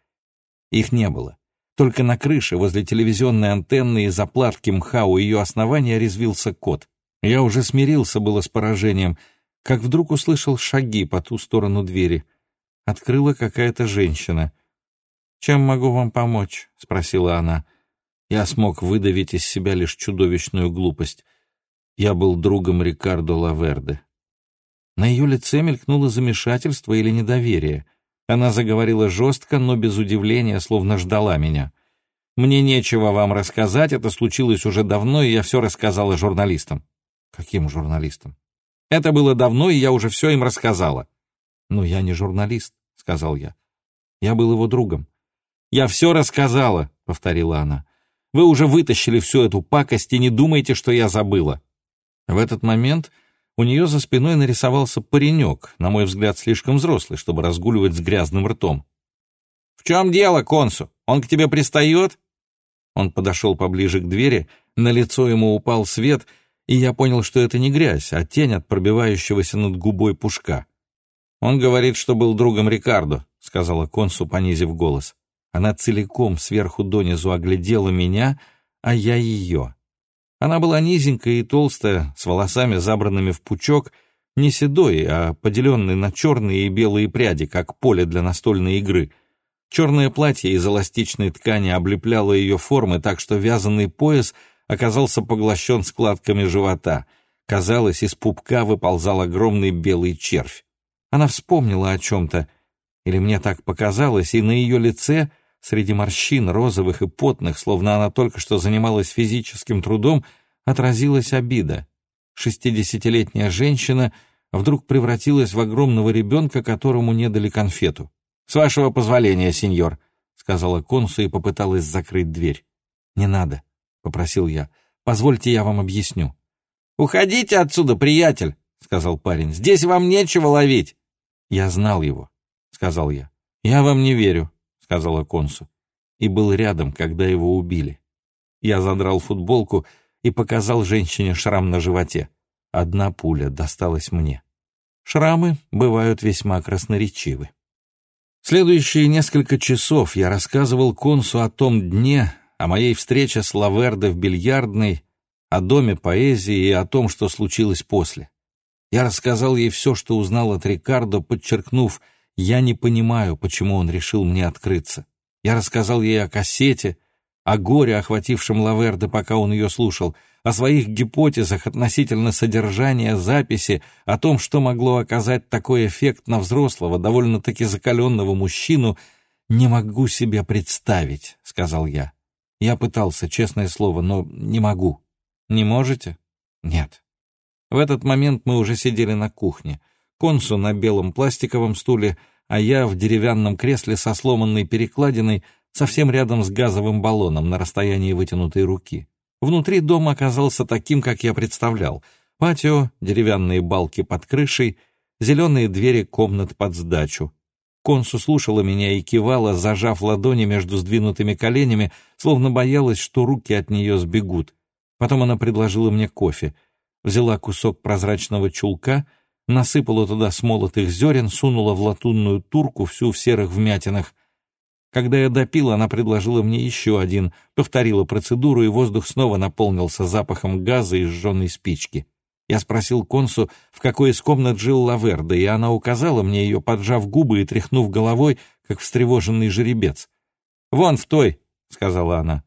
Их не было. Только на крыше, возле телевизионной антенны и заплатки мха у ее основания резвился кот. Я уже смирился было с поражением, как вдруг услышал шаги по ту сторону двери. Открыла какая-то женщина — «Чем могу вам помочь?» — спросила она. Я смог выдавить из себя лишь чудовищную глупость. Я был другом Рикардо Лаверде. На ее лице мелькнуло замешательство или недоверие. Она заговорила жестко, но без удивления, словно ждала меня. «Мне нечего вам рассказать, это случилось уже давно, и я все рассказала журналистам». «Каким журналистам?» «Это было давно, и я уже все им рассказала». «Ну, я не журналист», — сказал я. «Я был его другом. «Я все рассказала», — повторила она. «Вы уже вытащили всю эту пакость и не думайте, что я забыла». В этот момент у нее за спиной нарисовался паренек, на мой взгляд, слишком взрослый, чтобы разгуливать с грязным ртом. «В чем дело, консу? Он к тебе пристает?» Он подошел поближе к двери, на лицо ему упал свет, и я понял, что это не грязь, а тень от пробивающегося над губой пушка. «Он говорит, что был другом Рикардо», — сказала консу, понизив голос. Она целиком сверху донизу оглядела меня, а я ее. Она была низенькая и толстая, с волосами забранными в пучок, не седой, а поделенный на черные и белые пряди, как поле для настольной игры. Черное платье из эластичной ткани облепляло ее формы так, что вязаный пояс оказался поглощен складками живота. Казалось, из пупка выползал огромный белый червь. Она вспомнила о чем-то, или мне так показалось, и на ее лице — Среди морщин, розовых и потных, словно она только что занималась физическим трудом, отразилась обида. Шестидесятилетняя женщина вдруг превратилась в огромного ребенка, которому не дали конфету. «С вашего позволения, сеньор», — сказала консу и попыталась закрыть дверь. «Не надо», — попросил я. «Позвольте, я вам объясню». «Уходите отсюда, приятель», — сказал парень. «Здесь вам нечего ловить». «Я знал его», — сказал я. «Я вам не верю сказала Консу, и был рядом, когда его убили. Я задрал футболку и показал женщине шрам на животе. Одна пуля досталась мне. Шрамы бывают весьма красноречивы. Следующие несколько часов я рассказывал Консу о том дне, о моей встрече с Лавердо в бильярдной, о доме поэзии и о том, что случилось после. Я рассказал ей все, что узнал от Рикардо, подчеркнув — я не понимаю, почему он решил мне открыться. Я рассказал ей о кассете, о горе, охватившем Лаверде, пока он ее слушал, о своих гипотезах относительно содержания записи, о том, что могло оказать такой эффект на взрослого, довольно-таки закаленного мужчину, «Не могу себе представить», — сказал я. Я пытался, честное слово, но не могу. «Не можете?» «Нет». В этот момент мы уже сидели на кухне — Консу на белом пластиковом стуле, а я в деревянном кресле со сломанной перекладиной совсем рядом с газовым баллоном на расстоянии вытянутой руки. Внутри дом оказался таким, как я представлял. Патио, деревянные балки под крышей, зеленые двери комнат под сдачу. Консу слушала меня и кивала, зажав ладони между сдвинутыми коленями, словно боялась, что руки от нее сбегут. Потом она предложила мне кофе. Взяла кусок прозрачного чулка — насыпала туда смолотых зерен, сунула в латунную турку всю в серых вмятинах. Когда я допил, она предложила мне еще один, повторила процедуру, и воздух снова наполнился запахом газа и сжженной спички. Я спросил консу, в какой из комнат жил Лаверда, и она указала мне ее, поджав губы и тряхнув головой, как встревоженный жеребец. «Вон в той», — сказала она.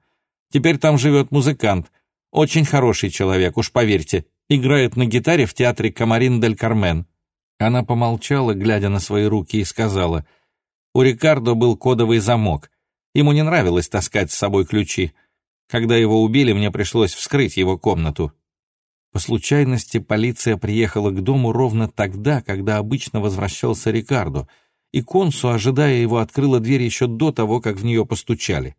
«Теперь там живет музыкант. Очень хороший человек, уж поверьте играет на гитаре в театре Камарин дель Кармен. Она помолчала, глядя на свои руки, и сказала, «У Рикардо был кодовый замок. Ему не нравилось таскать с собой ключи. Когда его убили, мне пришлось вскрыть его комнату». По случайности полиция приехала к дому ровно тогда, когда обычно возвращался Рикардо, и консу, ожидая его, открыла дверь еще до того, как в нее постучали.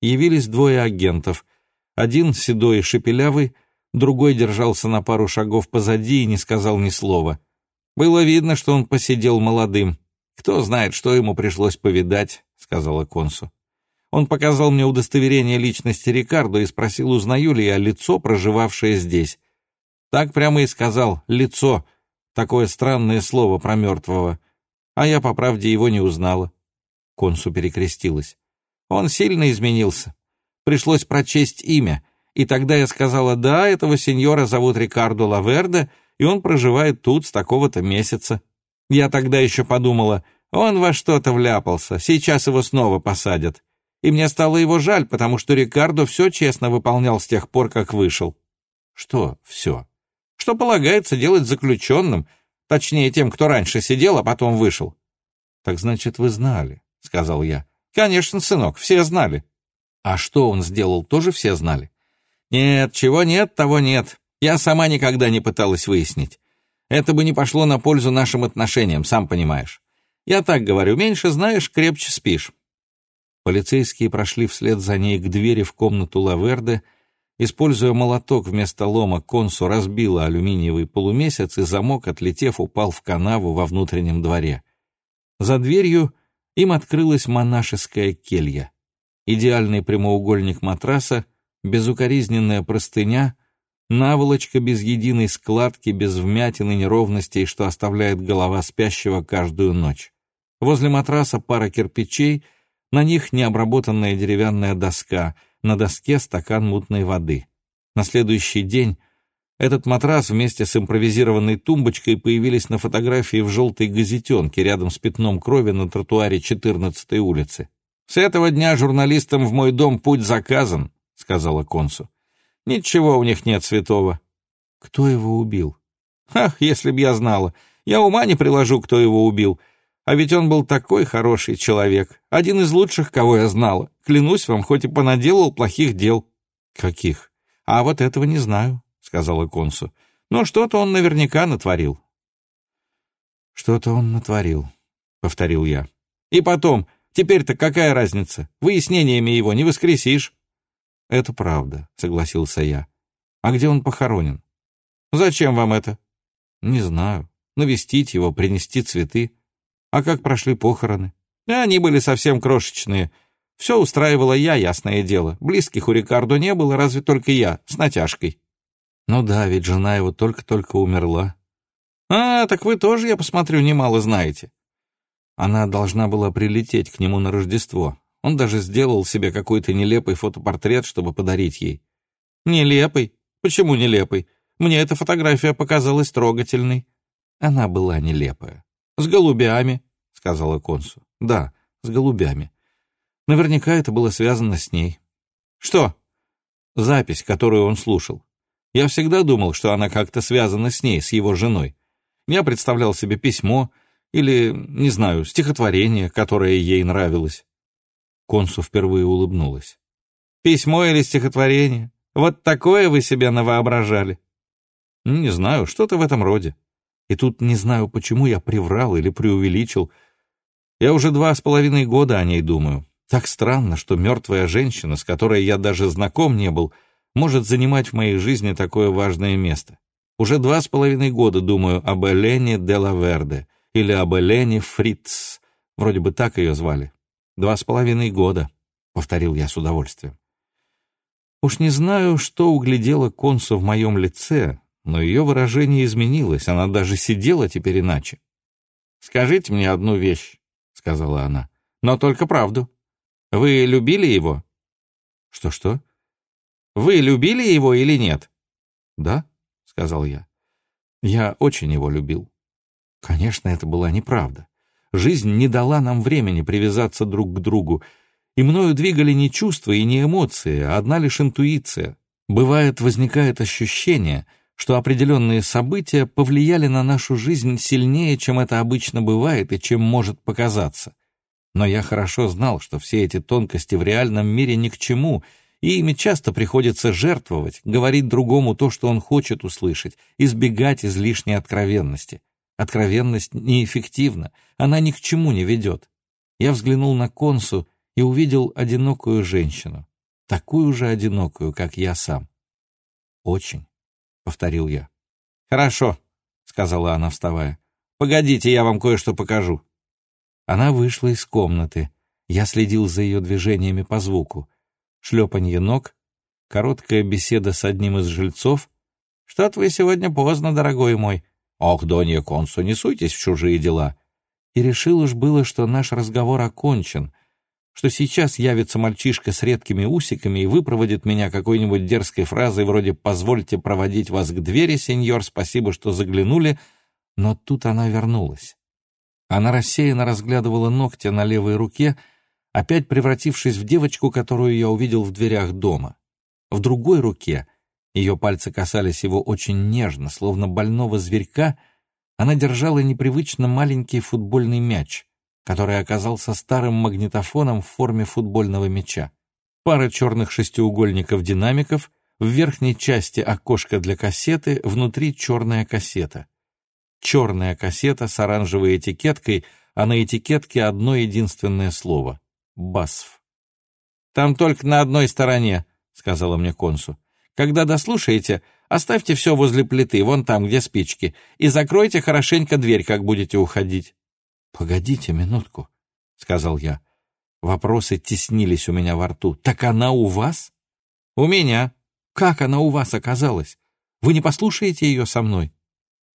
Явились двое агентов. Один, седой и шепелявый, другой держался на пару шагов позади и не сказал ни слова. Было видно, что он посидел молодым. «Кто знает, что ему пришлось повидать», — сказала консу. Он показал мне удостоверение личности Рикардо и спросил, узнаю ли я лицо, проживавшее здесь. Так прямо и сказал «лицо», такое странное слово про мертвого. А я, по правде, его не узнала. Консу перекрестилась. Он сильно изменился. Пришлось прочесть имя, и тогда я сказала «да, этого сеньора зовут Рикардо Лаверде, и он проживает тут с такого-то месяца». Я тогда еще подумала, он во что-то вляпался, сейчас его снова посадят. И мне стало его жаль, потому что Рикардо все честно выполнял с тех пор, как вышел. Что все? Что полагается делать заключенным, точнее тем, кто раньше сидел, а потом вышел. Так значит, вы знали, сказал я. Конечно, сынок, все знали. А что он сделал, тоже все знали? Нет, чего нет, того нет. Я сама никогда не пыталась выяснить. Это бы не пошло на пользу нашим отношениям, сам понимаешь. Я так говорю, меньше знаешь, крепче спишь. Полицейские прошли вслед за ней к двери в комнату Лаверде. Используя молоток вместо лома, консу разбила алюминиевый полумесяц, и замок, отлетев, упал в канаву во внутреннем дворе. За дверью им открылась монашеская келья. Идеальный прямоугольник матраса, безукоризненная простыня — Наволочка без единой складки, без вмятин и неровностей, что оставляет голова спящего каждую ночь. Возле матраса пара кирпичей, на них необработанная деревянная доска, на доске стакан мутной воды. На следующий день этот матрас вместе с импровизированной тумбочкой появились на фотографии в желтой газетенке рядом с пятном крови на тротуаре 14-й улицы. «С этого дня журналистам в мой дом путь заказан», — сказала консу. Ничего у них нет святого. Кто его убил? Ах, если б я знала. Я ума не приложу, кто его убил. А ведь он был такой хороший человек. Один из лучших, кого я знала. Клянусь вам, хоть и понаделал плохих дел. Каких? А вот этого не знаю, сказала консу. Но что-то он наверняка натворил. Что-то он натворил, повторил я. И потом, теперь-то какая разница? Выяснениями его не воскресишь. «Это правда», — согласился я. «А где он похоронен?» «Зачем вам это?» «Не знаю. Навестить его, принести цветы. А как прошли похороны?» «Они были совсем крошечные. Все устраивала я, ясное дело. Близких у Рикардо не было, разве только я, с натяжкой». «Ну да, ведь жена его только-только умерла». «А, так вы тоже, я посмотрю, немало знаете». Она должна была прилететь к нему на Рождество, он даже сделал себе какой-то нелепый фотопортрет, чтобы подарить ей. Нелепый? Почему нелепый? Мне эта фотография показалась трогательной. Она была нелепая. С голубями, сказала консу. Да, с голубями. Наверняка это было связано с ней. Что? Запись, которую он слушал. Я всегда думал, что она как-то связана с ней, с его женой. Я представлял себе письмо или, не знаю, стихотворение, которое ей нравилось. Консу впервые улыбнулась. «Письмо или стихотворение? Вот такое вы себе навоображали?» «Не знаю, что-то в этом роде. И тут не знаю, почему я приврал или преувеличил. Я уже два с половиной года о ней думаю. Так странно, что мертвая женщина, с которой я даже знаком не был, может занимать в моей жизни такое важное место. Уже два с половиной года думаю об Элене де ла Верде или об Элене Фриц, вроде бы так ее звали. Два с половиной года, — повторил я с удовольствием. Уж не знаю, что углядела консу в моем лице, но ее выражение изменилось, она даже сидела теперь иначе. «Скажите мне одну вещь», — сказала она, — «но только правду. Вы любили его?» «Что-что?» «Вы любили его или нет?» «Да», — сказал я. «Я очень его любил». Конечно, это была неправда. Жизнь не дала нам времени привязаться друг к другу, и мною двигали не чувства и не эмоции, а одна лишь интуиция. Бывает, возникает ощущение, что определенные события повлияли на нашу жизнь сильнее, чем это обычно бывает и чем может показаться. Но я хорошо знал, что все эти тонкости в реальном мире ни к чему, и ими часто приходится жертвовать, говорить другому то, что он хочет услышать, избегать излишней откровенности. Откровенность неэффективна, она ни к чему не ведет. Я взглянул на консу и увидел одинокую женщину, такую же одинокую, как я сам. «Очень», — повторил я. «Хорошо», — сказала она, вставая. «Погодите, я вам кое-что покажу». Она вышла из комнаты. Я следил за ее движениями по звуку. Шлепанье ног, короткая беседа с одним из жильцов. «Что-то вы сегодня поздно, дорогой мой». «Ох, Донья Консу, не суйтесь в чужие дела». И решил уж было, что наш разговор окончен, что сейчас явится мальчишка с редкими усиками и выпроводит меня какой-нибудь дерзкой фразой вроде «Позвольте проводить вас к двери, сеньор, спасибо, что заглянули», но тут она вернулась. Она рассеянно разглядывала ногти на левой руке, опять превратившись в девочку, которую я увидел в дверях дома. В другой руке, ее пальцы касались его очень нежно, словно больного зверька, она держала непривычно маленький футбольный мяч который оказался старым магнитофоном в форме футбольного мяча. Пара черных шестиугольников динамиков, в верхней части окошко для кассеты, внутри черная кассета. Черная кассета с оранжевой этикеткой, а на этикетке одно единственное слово — «Басф». «Там только на одной стороне», — сказала мне консу. «Когда дослушаете, оставьте все возле плиты, вон там, где спички, и закройте хорошенько дверь, как будете уходить». «Погодите минутку», — сказал я. Вопросы теснились у меня во рту. «Так она у вас?» «У меня». «Как она у вас оказалась? Вы не послушаете ее со мной?»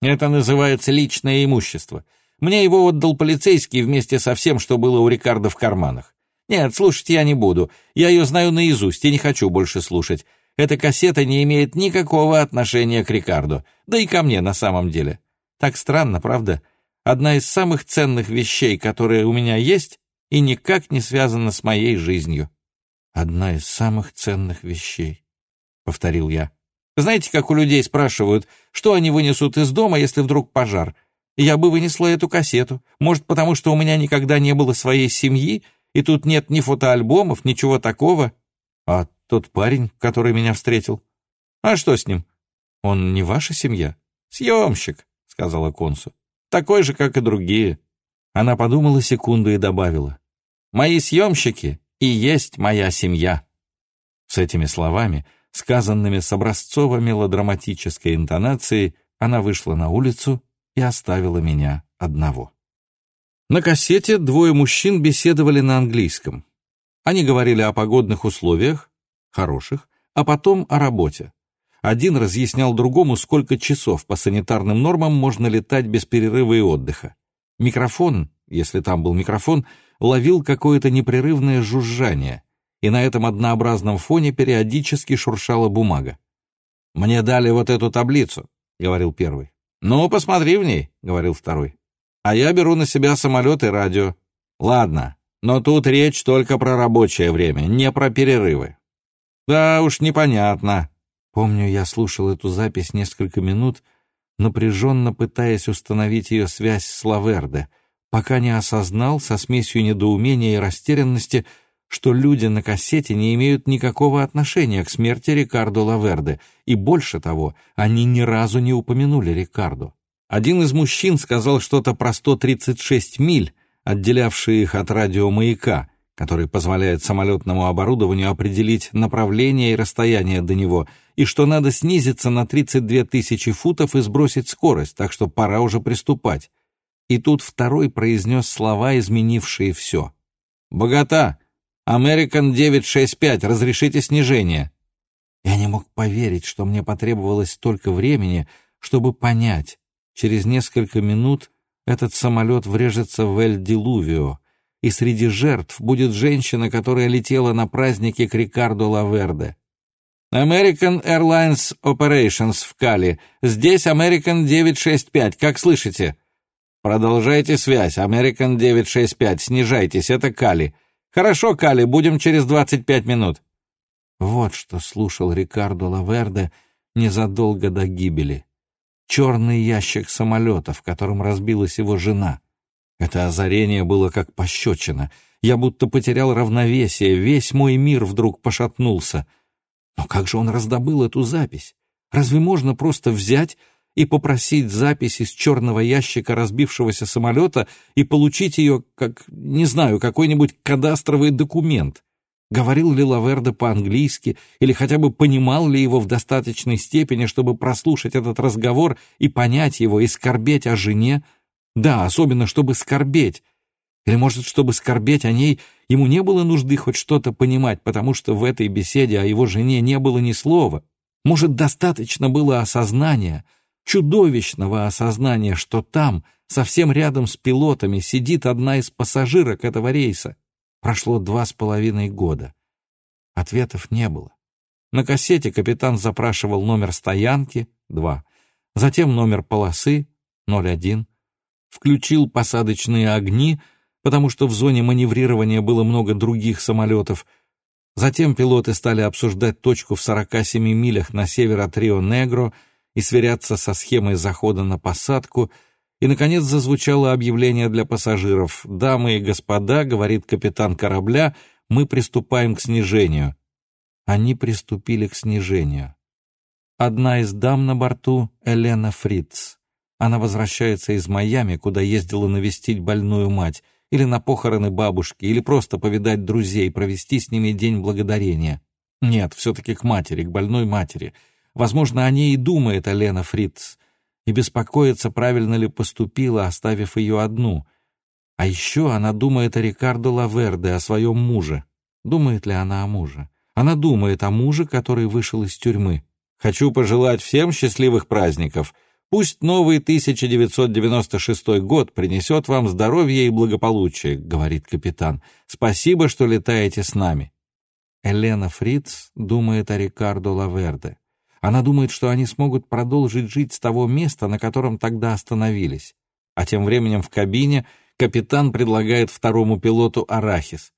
«Это называется личное имущество. Мне его отдал полицейский вместе со всем, что было у Рикардо в карманах. Нет, слушать я не буду. Я ее знаю наизусть и не хочу больше слушать. Эта кассета не имеет никакого отношения к Рикардо, да и ко мне на самом деле. Так странно, правда? одна из самых ценных вещей, которые у меня есть, и никак не связана с моей жизнью. «Одна из самых ценных вещей», — повторил я. «Знаете, как у людей спрашивают, что они вынесут из дома, если вдруг пожар? Я бы вынесла эту кассету. Может, потому что у меня никогда не было своей семьи, и тут нет ни фотоальбомов, ничего такого. А тот парень, который меня встретил? А что с ним? Он не ваша семья? Съемщик, сказала консу такой же, как и другие». Она подумала секунду и добавила. «Мои съемщики и есть моя семья». С этими словами, сказанными с образцово-мелодраматической интонацией, она вышла на улицу и оставила меня одного. На кассете двое мужчин беседовали на английском. Они говорили о погодных условиях, хороших, а потом о работе. Один разъяснял другому, сколько часов по санитарным нормам можно летать без перерыва и отдыха. Микрофон, если там был микрофон, ловил какое-то непрерывное жужжание, и на этом однообразном фоне периодически шуршала бумага. «Мне дали вот эту таблицу», — говорил первый. «Ну, посмотри в ней», — говорил второй. «А я беру на себя самолет и радио». «Ладно, но тут речь только про рабочее время, не про перерывы». «Да уж, непонятно», Помню, я слушал эту запись несколько минут, напряженно пытаясь установить ее связь с Лаверде, пока не осознал со смесью недоумения и растерянности, что люди на кассете не имеют никакого отношения к смерти Рикардо Лаверде, и больше того, они ни разу не упомянули Рикардо. Один из мужчин сказал что-то про 136 миль, отделявшие их от радиомаяка, который позволяет самолетному оборудованию определить направление и расстояние до него, и что надо снизиться на 32 тысячи футов и сбросить скорость, так что пора уже приступать. И тут второй произнес слова, изменившие все. «Богата! American 965, разрешите снижение!» Я не мог поверить, что мне потребовалось столько времени, чтобы понять. Через несколько минут этот самолет врежется в Эль-Дилувио, и среди жертв будет женщина, которая летела на празднике к Рикардо Лаверде. American Airlines Operations в Кали. Здесь American 965, как слышите? Продолжайте связь. American 965, снижайтесь, это Кали. Хорошо, Кали, будем через 25 минут. Вот что слушал Рикардо Лаверде незадолго до гибели. Черный ящик самолета, в котором разбилась его жена — это озарение было как пощечина. Я будто потерял равновесие, весь мой мир вдруг пошатнулся. Но как же он раздобыл эту запись? Разве можно просто взять и попросить запись из черного ящика разбившегося самолета и получить ее, как, не знаю, какой-нибудь кадастровый документ? Говорил ли Лаверде по-английски, или хотя бы понимал ли его в достаточной степени, чтобы прослушать этот разговор и понять его, и скорбеть о жене, да, особенно чтобы скорбеть. Или, может, чтобы скорбеть о ней, ему не было нужды хоть что-то понимать, потому что в этой беседе о его жене не было ни слова. Может, достаточно было осознания, чудовищного осознания, что там, совсем рядом с пилотами, сидит одна из пассажирок этого рейса. Прошло два с половиной года. Ответов не было. На кассете капитан запрашивал номер стоянки — 2, затем номер полосы — 01, включил посадочные огни, потому что в зоне маневрирования было много других самолетов. Затем пилоты стали обсуждать точку в 47 милях на север от Рио-Негро и сверяться со схемой захода на посадку, и, наконец, зазвучало объявление для пассажиров. «Дамы и господа», — говорит капитан корабля, — «мы приступаем к снижению». Они приступили к снижению. Одна из дам на борту — Елена Фриц. Она возвращается из Майами, куда ездила навестить больную мать, или на похороны бабушки, или просто повидать друзей, провести с ними день благодарения. Нет, все-таки к матери, к больной матери. Возможно, о ней и думает Алена Фриц, и беспокоится, правильно ли поступила, оставив ее одну. А еще она думает о Рикардо Лаверде, о своем муже. Думает ли она о муже? Она думает о муже, который вышел из тюрьмы. «Хочу пожелать всем счастливых праздников», Пусть новый 1996 год принесет вам здоровье и благополучие, говорит капитан. Спасибо, что летаете с нами. Елена Фриц думает о Рикардо Лаверде. Она думает, что они смогут продолжить жить с того места, на котором тогда остановились. А тем временем в кабине капитан предлагает второму пилоту арахис.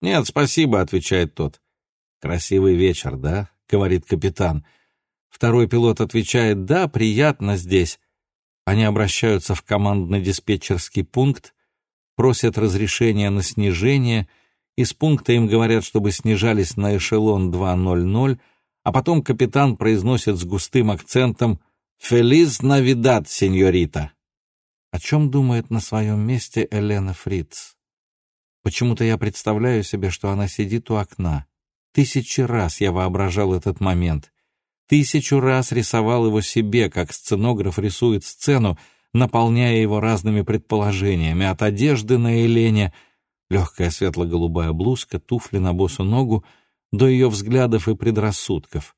«Нет, спасибо», — отвечает тот. «Красивый вечер, да?» — говорит капитан. Второй пилот отвечает «Да, приятно здесь». Они обращаются в командно-диспетчерский пункт, просят разрешения на снижение, из пункта им говорят, чтобы снижались на эшелон 2.00, а потом капитан произносит с густым акцентом «Фелиз навидат, сеньорита». О чем думает на своем месте Елена Фриц? Почему-то я представляю себе, что она сидит у окна. Тысячи раз я воображал этот момент. Тысячу раз рисовал его себе, как сценограф рисует сцену, наполняя его разными предположениями, от одежды на Елене, легкая светло-голубая блузка, туфли на босу ногу, до ее взглядов и предрассудков.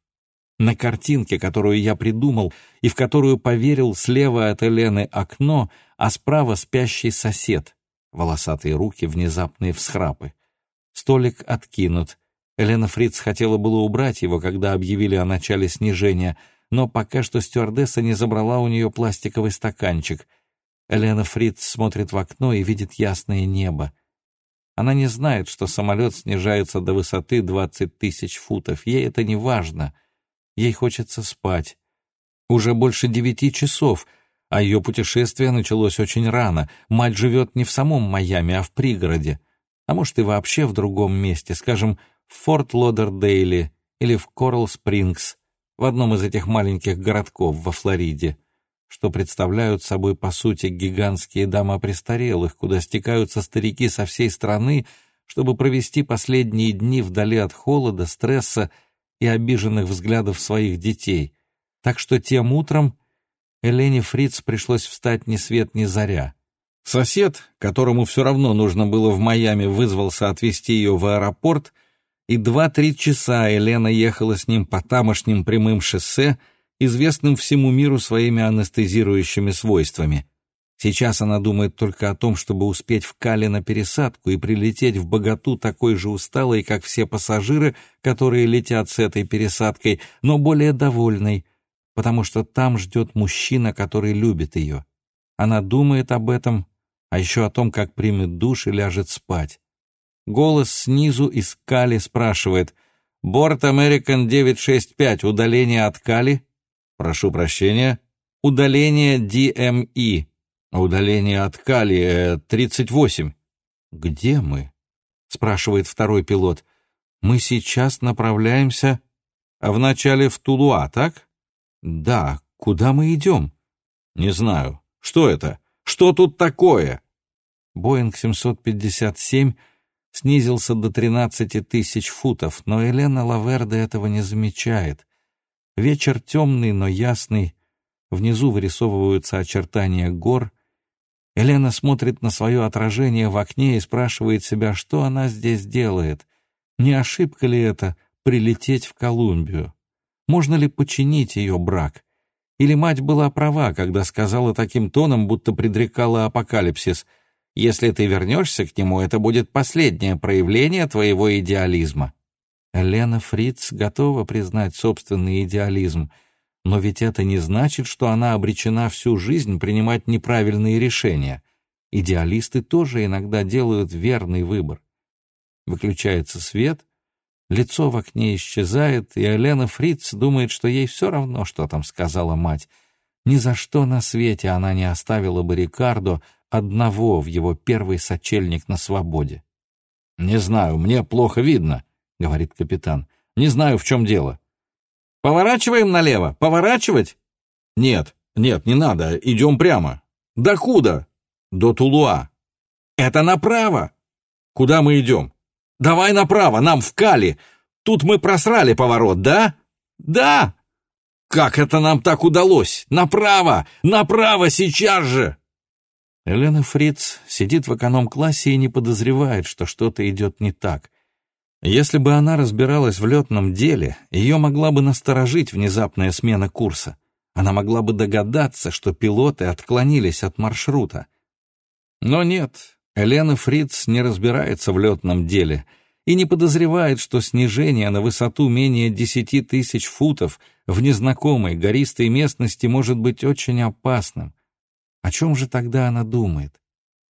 На картинке, которую я придумал и в которую поверил слева от Елены окно, а справа спящий сосед, волосатые руки, внезапные всхрапы. Столик откинут, Елена Фриц хотела было убрать его, когда объявили о начале снижения, но пока что стюардесса не забрала у нее пластиковый стаканчик. Елена Фриц смотрит в окно и видит ясное небо. Она не знает, что самолет снижается до высоты 20 тысяч футов. Ей это не важно. Ей хочется спать. Уже больше девяти часов, а ее путешествие началось очень рано. Мать живет не в самом Майами, а в пригороде. А может, и вообще в другом месте, скажем, в Форт Лодердейле или в Коралл Спрингс, в одном из этих маленьких городков во Флориде, что представляют собой, по сути, гигантские дома престарелых, куда стекаются старики со всей страны, чтобы провести последние дни вдали от холода, стресса и обиженных взглядов своих детей. Так что тем утром Элене Фриц пришлось встать ни свет ни заря. Сосед, которому все равно нужно было в Майами, вызвался отвезти ее в аэропорт — и два-три часа Елена ехала с ним по тамошним прямым шоссе, известным всему миру своими анестезирующими свойствами. Сейчас она думает только о том, чтобы успеть в Кале на пересадку и прилететь в Богату такой же усталой, как все пассажиры, которые летят с этой пересадкой, но более довольной, потому что там ждет мужчина, который любит ее. Она думает об этом, а еще о том, как примет душ и ляжет спать. Голос снизу из Кали спрашивает. «Борт American 965, удаление от Кали?» «Прошу прощения». «Удаление DME». «Удаление от Кали 38». Э, «Где мы?» — спрашивает второй пилот. «Мы сейчас направляемся...» «А вначале в Тулуа, так?» «Да. Куда мы идем?» «Не знаю. Что это? Что тут такое?» Боинг 757 снизился до 13 тысяч футов, но Елена Лаверде этого не замечает. Вечер темный, но ясный, внизу вырисовываются очертания гор, Елена смотрит на свое отражение в окне и спрашивает себя, что она здесь делает. Не ошибка ли это прилететь в Колумбию? Можно ли починить ее брак? Или мать была права, когда сказала таким тоном, будто предрекала апокалипсис — если ты вернешься к нему, это будет последнее проявление твоего идеализма». Лена Фриц готова признать собственный идеализм, но ведь это не значит, что она обречена всю жизнь принимать неправильные решения. Идеалисты тоже иногда делают верный выбор. Выключается свет, лицо в окне исчезает, и Елена Фриц думает, что ей все равно, что там сказала мать. Ни за что на свете она не оставила бы Рикардо, одного в его первый сочельник на свободе. «Не знаю, мне плохо видно», — говорит капитан. «Не знаю, в чем дело». «Поворачиваем налево? Поворачивать?» «Нет, нет, не надо, идем прямо». «До куда?» «До Тулуа». «Это направо». «Куда мы идем?» «Давай направо, нам в Кали. Тут мы просрали поворот, да?» «Да!» «Как это нам так удалось? Направо! Направо сейчас же!» Елена Фриц сидит в эконом-классе и не подозревает, что что-то идет не так. Если бы она разбиралась в летном деле, ее могла бы насторожить внезапная смена курса. Она могла бы догадаться, что пилоты отклонились от маршрута. Но нет, Елена Фриц не разбирается в летном деле и не подозревает, что снижение на высоту менее десяти тысяч футов в незнакомой гористой местности может быть очень опасным. О чем же тогда она думает?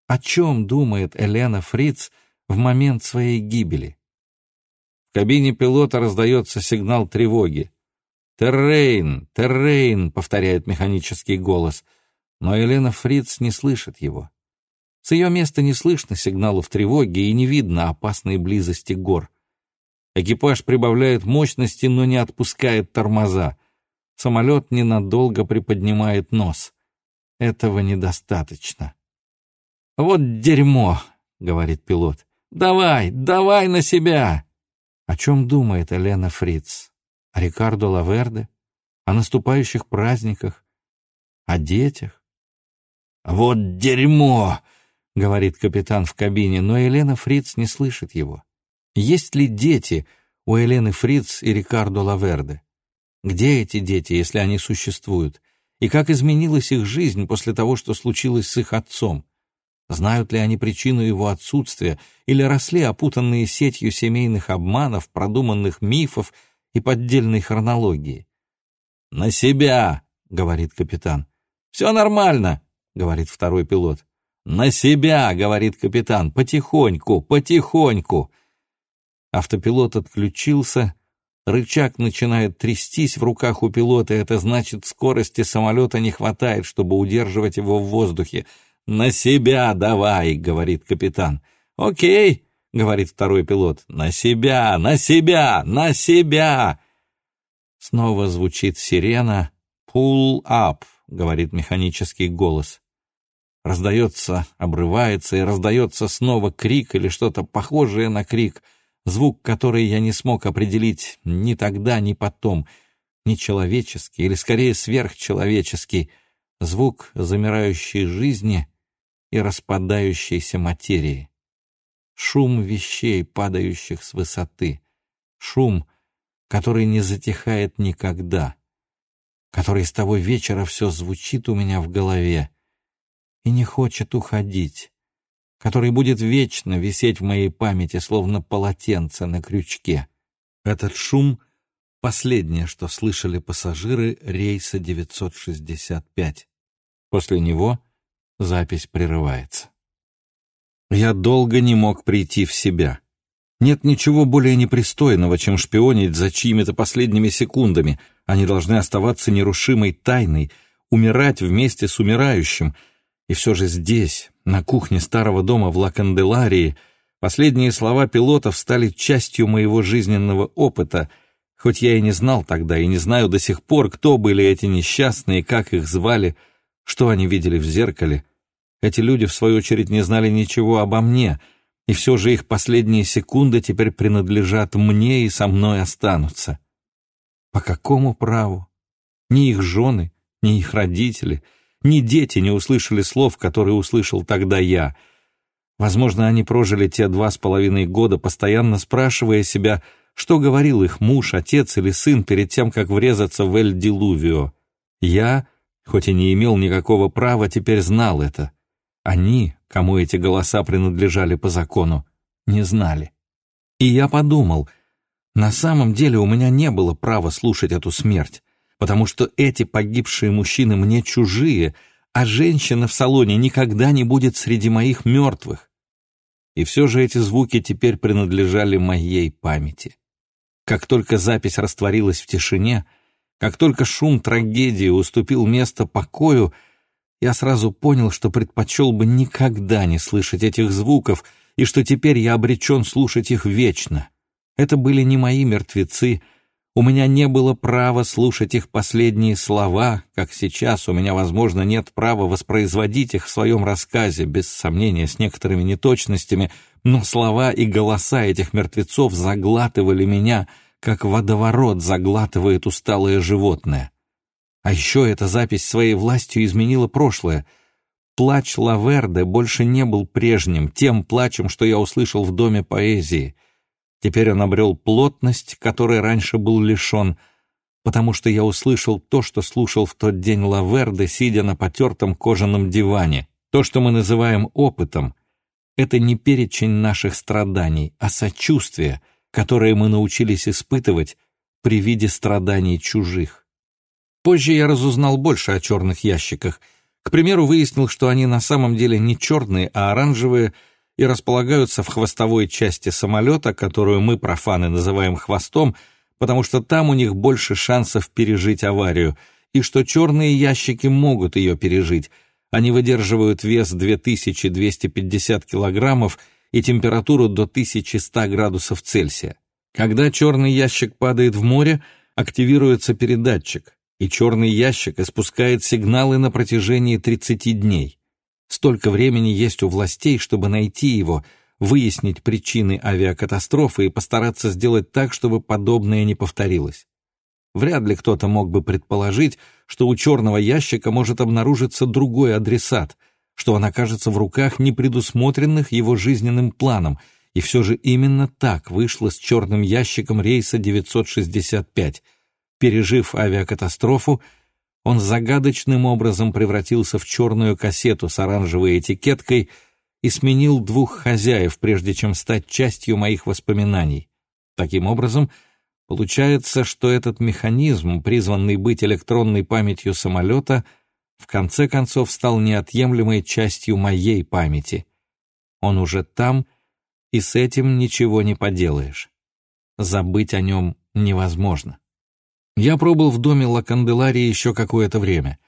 О чем думает Елена Фриц в момент своей гибели? В кабине пилота раздается сигнал тревоги. «Террейн! Террейн!» — повторяет механический голос. Но Елена Фриц не слышит его. С ее места не слышно сигналов тревоги и не видно опасной близости гор. Экипаж прибавляет мощности, но не отпускает тормоза. Самолет ненадолго приподнимает нос. Этого недостаточно. «Вот дерьмо!» — говорит пилот. «Давай, давай на себя!» О чем думает Елена Фриц? О Рикардо Лаверде? О наступающих праздниках? О детях? «Вот дерьмо!» — говорит капитан в кабине, но Елена Фриц не слышит его. Есть ли дети у Елены Фриц и Рикардо Лаверде? Где эти дети, если они существуют? И как изменилась их жизнь после того, что случилось с их отцом. Знают ли они причину его отсутствия или росли опутанные сетью семейных обманов, продуманных мифов и поддельной хронологии? «На себя!» — говорит капитан. «Все нормально!» — говорит второй пилот. «На себя!» — говорит капитан. «Потихоньку, потихоньку!» Автопилот отключился, Рычаг начинает трястись в руках у пилота, это значит, скорости самолета не хватает, чтобы удерживать его в воздухе. «На себя давай!» — говорит капитан. «Окей!» — говорит второй пилот. «На себя! На себя! На себя!» Снова звучит сирена. «Pull up!» — говорит механический голос. Раздается, обрывается, и раздается снова крик или что-то похожее на крик — звук, который я не смог определить ни тогда, ни потом, не человеческий или скорее сверхчеловеческий, звук замирающей жизни и распадающейся материи. Шум вещей, падающих с высоты. Шум, который не затихает никогда, который с того вечера все звучит у меня в голове и не хочет уходить который будет вечно висеть в моей памяти, словно полотенце на крючке. Этот шум — последнее, что слышали пассажиры рейса 965. После него запись прерывается. Я долго не мог прийти в себя. Нет ничего более непристойного, чем шпионить за чьими-то последними секундами. Они должны оставаться нерушимой тайной, умирать вместе с умирающим. И все же здесь, на кухне старого дома в Лаканделарии последние слова пилотов стали частью моего жизненного опыта, хоть я и не знал тогда и не знаю до сих пор, кто были эти несчастные, как их звали, что они видели в зеркале. Эти люди, в свою очередь, не знали ничего обо мне, и все же их последние секунды теперь принадлежат мне и со мной останутся. По какому праву? Ни их жены, ни их родители — ни дети не услышали слов, которые услышал тогда я. Возможно, они прожили те два с половиной года, постоянно спрашивая себя, что говорил их муж, отец или сын перед тем, как врезаться в Эль-Дилувио. Я, хоть и не имел никакого права, теперь знал это. Они, кому эти голоса принадлежали по закону, не знали. И я подумал, на самом деле у меня не было права слушать эту смерть, потому что эти погибшие мужчины мне чужие, а женщина в салоне никогда не будет среди моих мертвых. И все же эти звуки теперь принадлежали моей памяти. Как только запись растворилась в тишине, как только шум трагедии уступил место покою, я сразу понял, что предпочел бы никогда не слышать этих звуков и что теперь я обречен слушать их вечно. Это были не мои мертвецы, у меня не было права слушать их последние слова, как сейчас у меня, возможно, нет права воспроизводить их в своем рассказе, без сомнения, с некоторыми неточностями, но слова и голоса этих мертвецов заглатывали меня, как водоворот заглатывает усталое животное. А еще эта запись своей властью изменила прошлое. Плач Лаверде больше не был прежним, тем плачем, что я услышал в Доме поэзии. Теперь он обрел плотность, которой раньше был лишен, потому что я услышал то, что слушал в тот день Лаверде, сидя на потертом кожаном диване. То, что мы называем опытом, это не перечень наших страданий, а сочувствие, которое мы научились испытывать при виде страданий чужих. Позже я разузнал больше о черных ящиках. К примеру, выяснил, что они на самом деле не черные, а оранжевые и располагаются в хвостовой части самолета, которую мы, профаны, называем хвостом, потому что там у них больше шансов пережить аварию, и что черные ящики могут ее пережить. Они выдерживают вес 2250 килограммов и температуру до 1100 градусов Цельсия. Когда черный ящик падает в море, активируется передатчик и черный ящик испускает сигналы на протяжении 30 дней. Столько времени есть у властей, чтобы найти его, выяснить причины авиакатастрофы и постараться сделать так, чтобы подобное не повторилось. Вряд ли кто-то мог бы предположить, что у черного ящика может обнаружиться другой адресат, что он окажется в руках непредусмотренных его жизненным планом, и все же именно так вышло с черным ящиком рейса 965 — Пережив авиакатастрофу, он загадочным образом превратился в черную кассету с оранжевой этикеткой и сменил двух хозяев, прежде чем стать частью моих воспоминаний. Таким образом, получается, что этот механизм, призванный быть электронной памятью самолета, в конце концов стал неотъемлемой частью моей памяти. Он уже там, и с этим ничего не поделаешь. Забыть о нем невозможно. Я пробыл в доме Ла Канделарии еще какое-то время.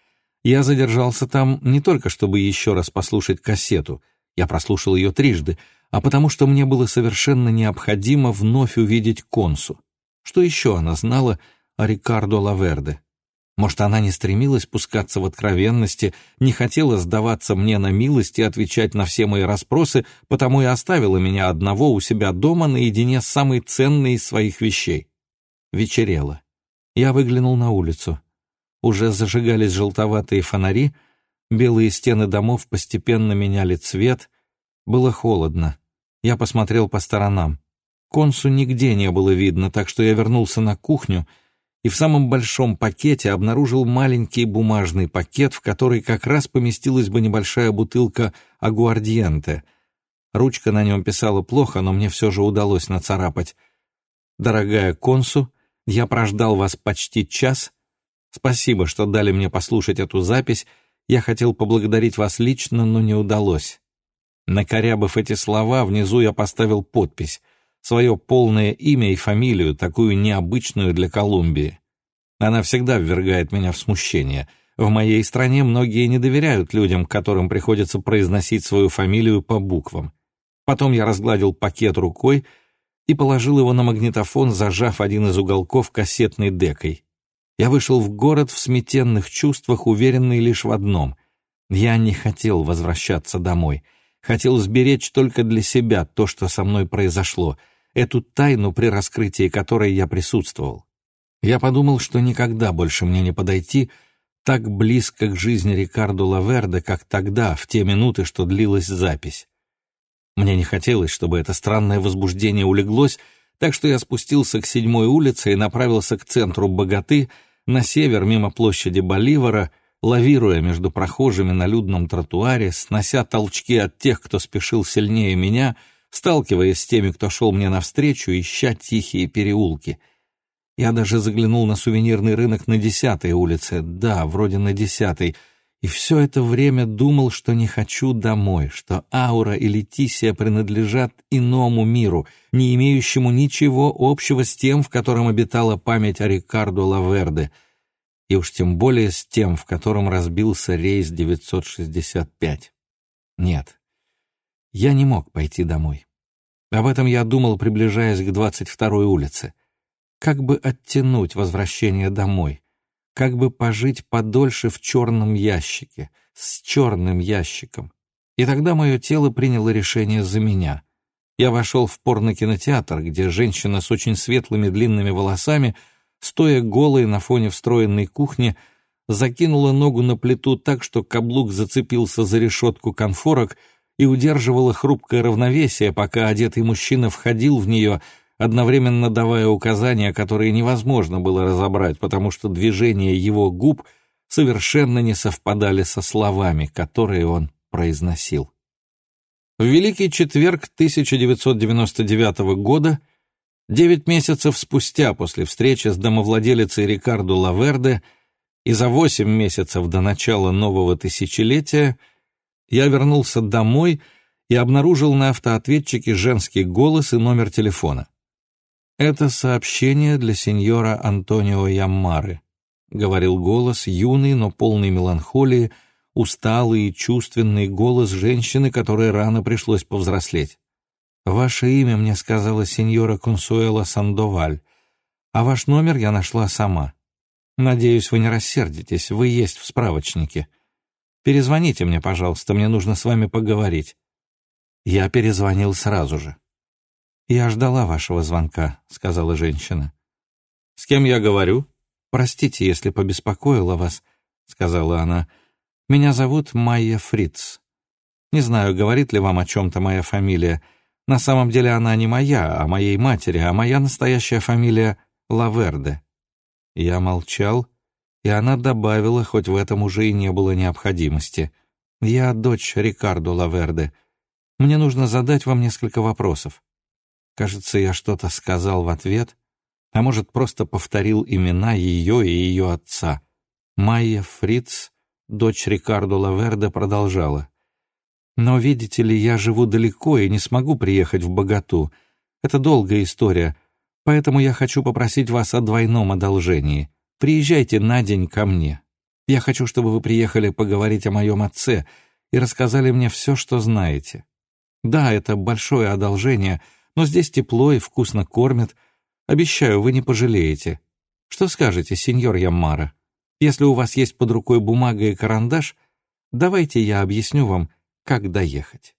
Я задержался там не только, чтобы еще раз послушать кассету, я прослушал ее трижды, а потому что мне было совершенно необходимо вновь увидеть Консу. Что еще она знала о Рикардо Лаверде? Может, она не стремилась пускаться в откровенности, не хотела сдаваться мне на милость и отвечать на все мои расспросы, потому и оставила меня одного у себя дома наедине с самой ценной из своих вещей. Вечерело. Я выглянул на улицу. Уже зажигались желтоватые фонари, белые стены домов постепенно меняли цвет. Было холодно. Я посмотрел по сторонам. Консу нигде не было видно, так что я вернулся на кухню и в самом большом пакете обнаружил маленький бумажный пакет, в который как раз поместилась бы небольшая бутылка агуардиенте. Ручка на нем писала плохо, но мне все же удалось нацарапать. «Дорогая Консу, я прождал вас почти час. Спасибо, что дали мне послушать эту запись. Я хотел поблагодарить вас лично, но не удалось. Накорябав эти слова, внизу я поставил подпись, свое полное имя и фамилию, такую необычную для Колумбии. Она всегда ввергает меня в смущение. В моей стране многие не доверяют людям, которым приходится произносить свою фамилию по буквам. Потом я разгладил пакет рукой и положил его на магнитофон, зажав один из уголков кассетной декой. Я вышел в город в сметенных чувствах, уверенный лишь в одном. Я не хотел возвращаться домой. Хотел сберечь только для себя то, что со мной произошло, эту тайну, при раскрытии которой я присутствовал. Я подумал, что никогда больше мне не подойти, так близко к жизни Рикардо Лаверде, как тогда, в те минуты, что длилась запись. Мне не хотелось, чтобы это странное возбуждение улеглось, так что я спустился к седьмой улице и направился к центру Богаты, на север, мимо площади Боливара, лавируя между прохожими на людном тротуаре, снося толчки от тех, кто спешил сильнее меня, сталкиваясь с теми, кто шел мне навстречу, ища тихие переулки. Я даже заглянул на сувенирный рынок на десятой улице, да, вроде на десятой — и все это время думал, что не хочу домой, что Аура и Летисия принадлежат иному миру, не имеющему ничего общего с тем, в котором обитала память о Рикардо Лаверде, и уж тем более с тем, в котором разбился рейс 965. Нет, я не мог пойти домой. Об этом я думал, приближаясь к 22-й улице. Как бы оттянуть возвращение домой? Как бы пожить подольше в черном ящике, с черным ящиком. И тогда мое тело приняло решение за меня. Я вошел в порно-кинотеатр, где женщина с очень светлыми длинными волосами, стоя голой на фоне встроенной кухни, закинула ногу на плиту так, что каблук зацепился за решетку конфорок и удерживала хрупкое равновесие, пока одетый мужчина входил в нее — одновременно давая указания, которые невозможно было разобрать, потому что движения его губ совершенно не совпадали со словами, которые он произносил. В Великий четверг 1999 года, девять месяцев спустя после встречи с домовладелицей Рикардо Лаверде и за восемь месяцев до начала нового тысячелетия, я вернулся домой и обнаружил на автоответчике женский голос и номер телефона. «Это сообщение для сеньора Антонио Яммары», — говорил голос, юный, но полный меланхолии, усталый и чувственный голос женщины, которой рано пришлось повзрослеть. «Ваше имя мне сказала сеньора Консуэла Сандоваль, а ваш номер я нашла сама. Надеюсь, вы не рассердитесь, вы есть в справочнике. Перезвоните мне, пожалуйста, мне нужно с вами поговорить». Я перезвонил сразу же. «Я ждала вашего звонка», — сказала женщина. «С кем я говорю?» «Простите, если побеспокоила вас», — сказала она. «Меня зовут Майя Фриц. Не знаю, говорит ли вам о чем-то моя фамилия. На самом деле она не моя, а моей матери, а моя настоящая фамилия Лаверде». Я молчал, и она добавила, хоть в этом уже и не было необходимости. «Я дочь Рикардо Лаверде. Мне нужно задать вам несколько вопросов». Кажется, я что-то сказал в ответ, а может, просто повторил имена ее и ее отца. Майя Фриц, дочь Рикардо Лаверде, продолжала. «Но, видите ли, я живу далеко и не смогу приехать в Богату. Это долгая история, поэтому я хочу попросить вас о двойном одолжении. Приезжайте на день ко мне. Я хочу, чтобы вы приехали поговорить о моем отце и рассказали мне все, что знаете. Да, это большое одолжение — но здесь тепло и вкусно кормят. Обещаю, вы не пожалеете. Что скажете, сеньор Яммара? Если у вас есть под рукой бумага и карандаш, давайте я объясню вам, как доехать.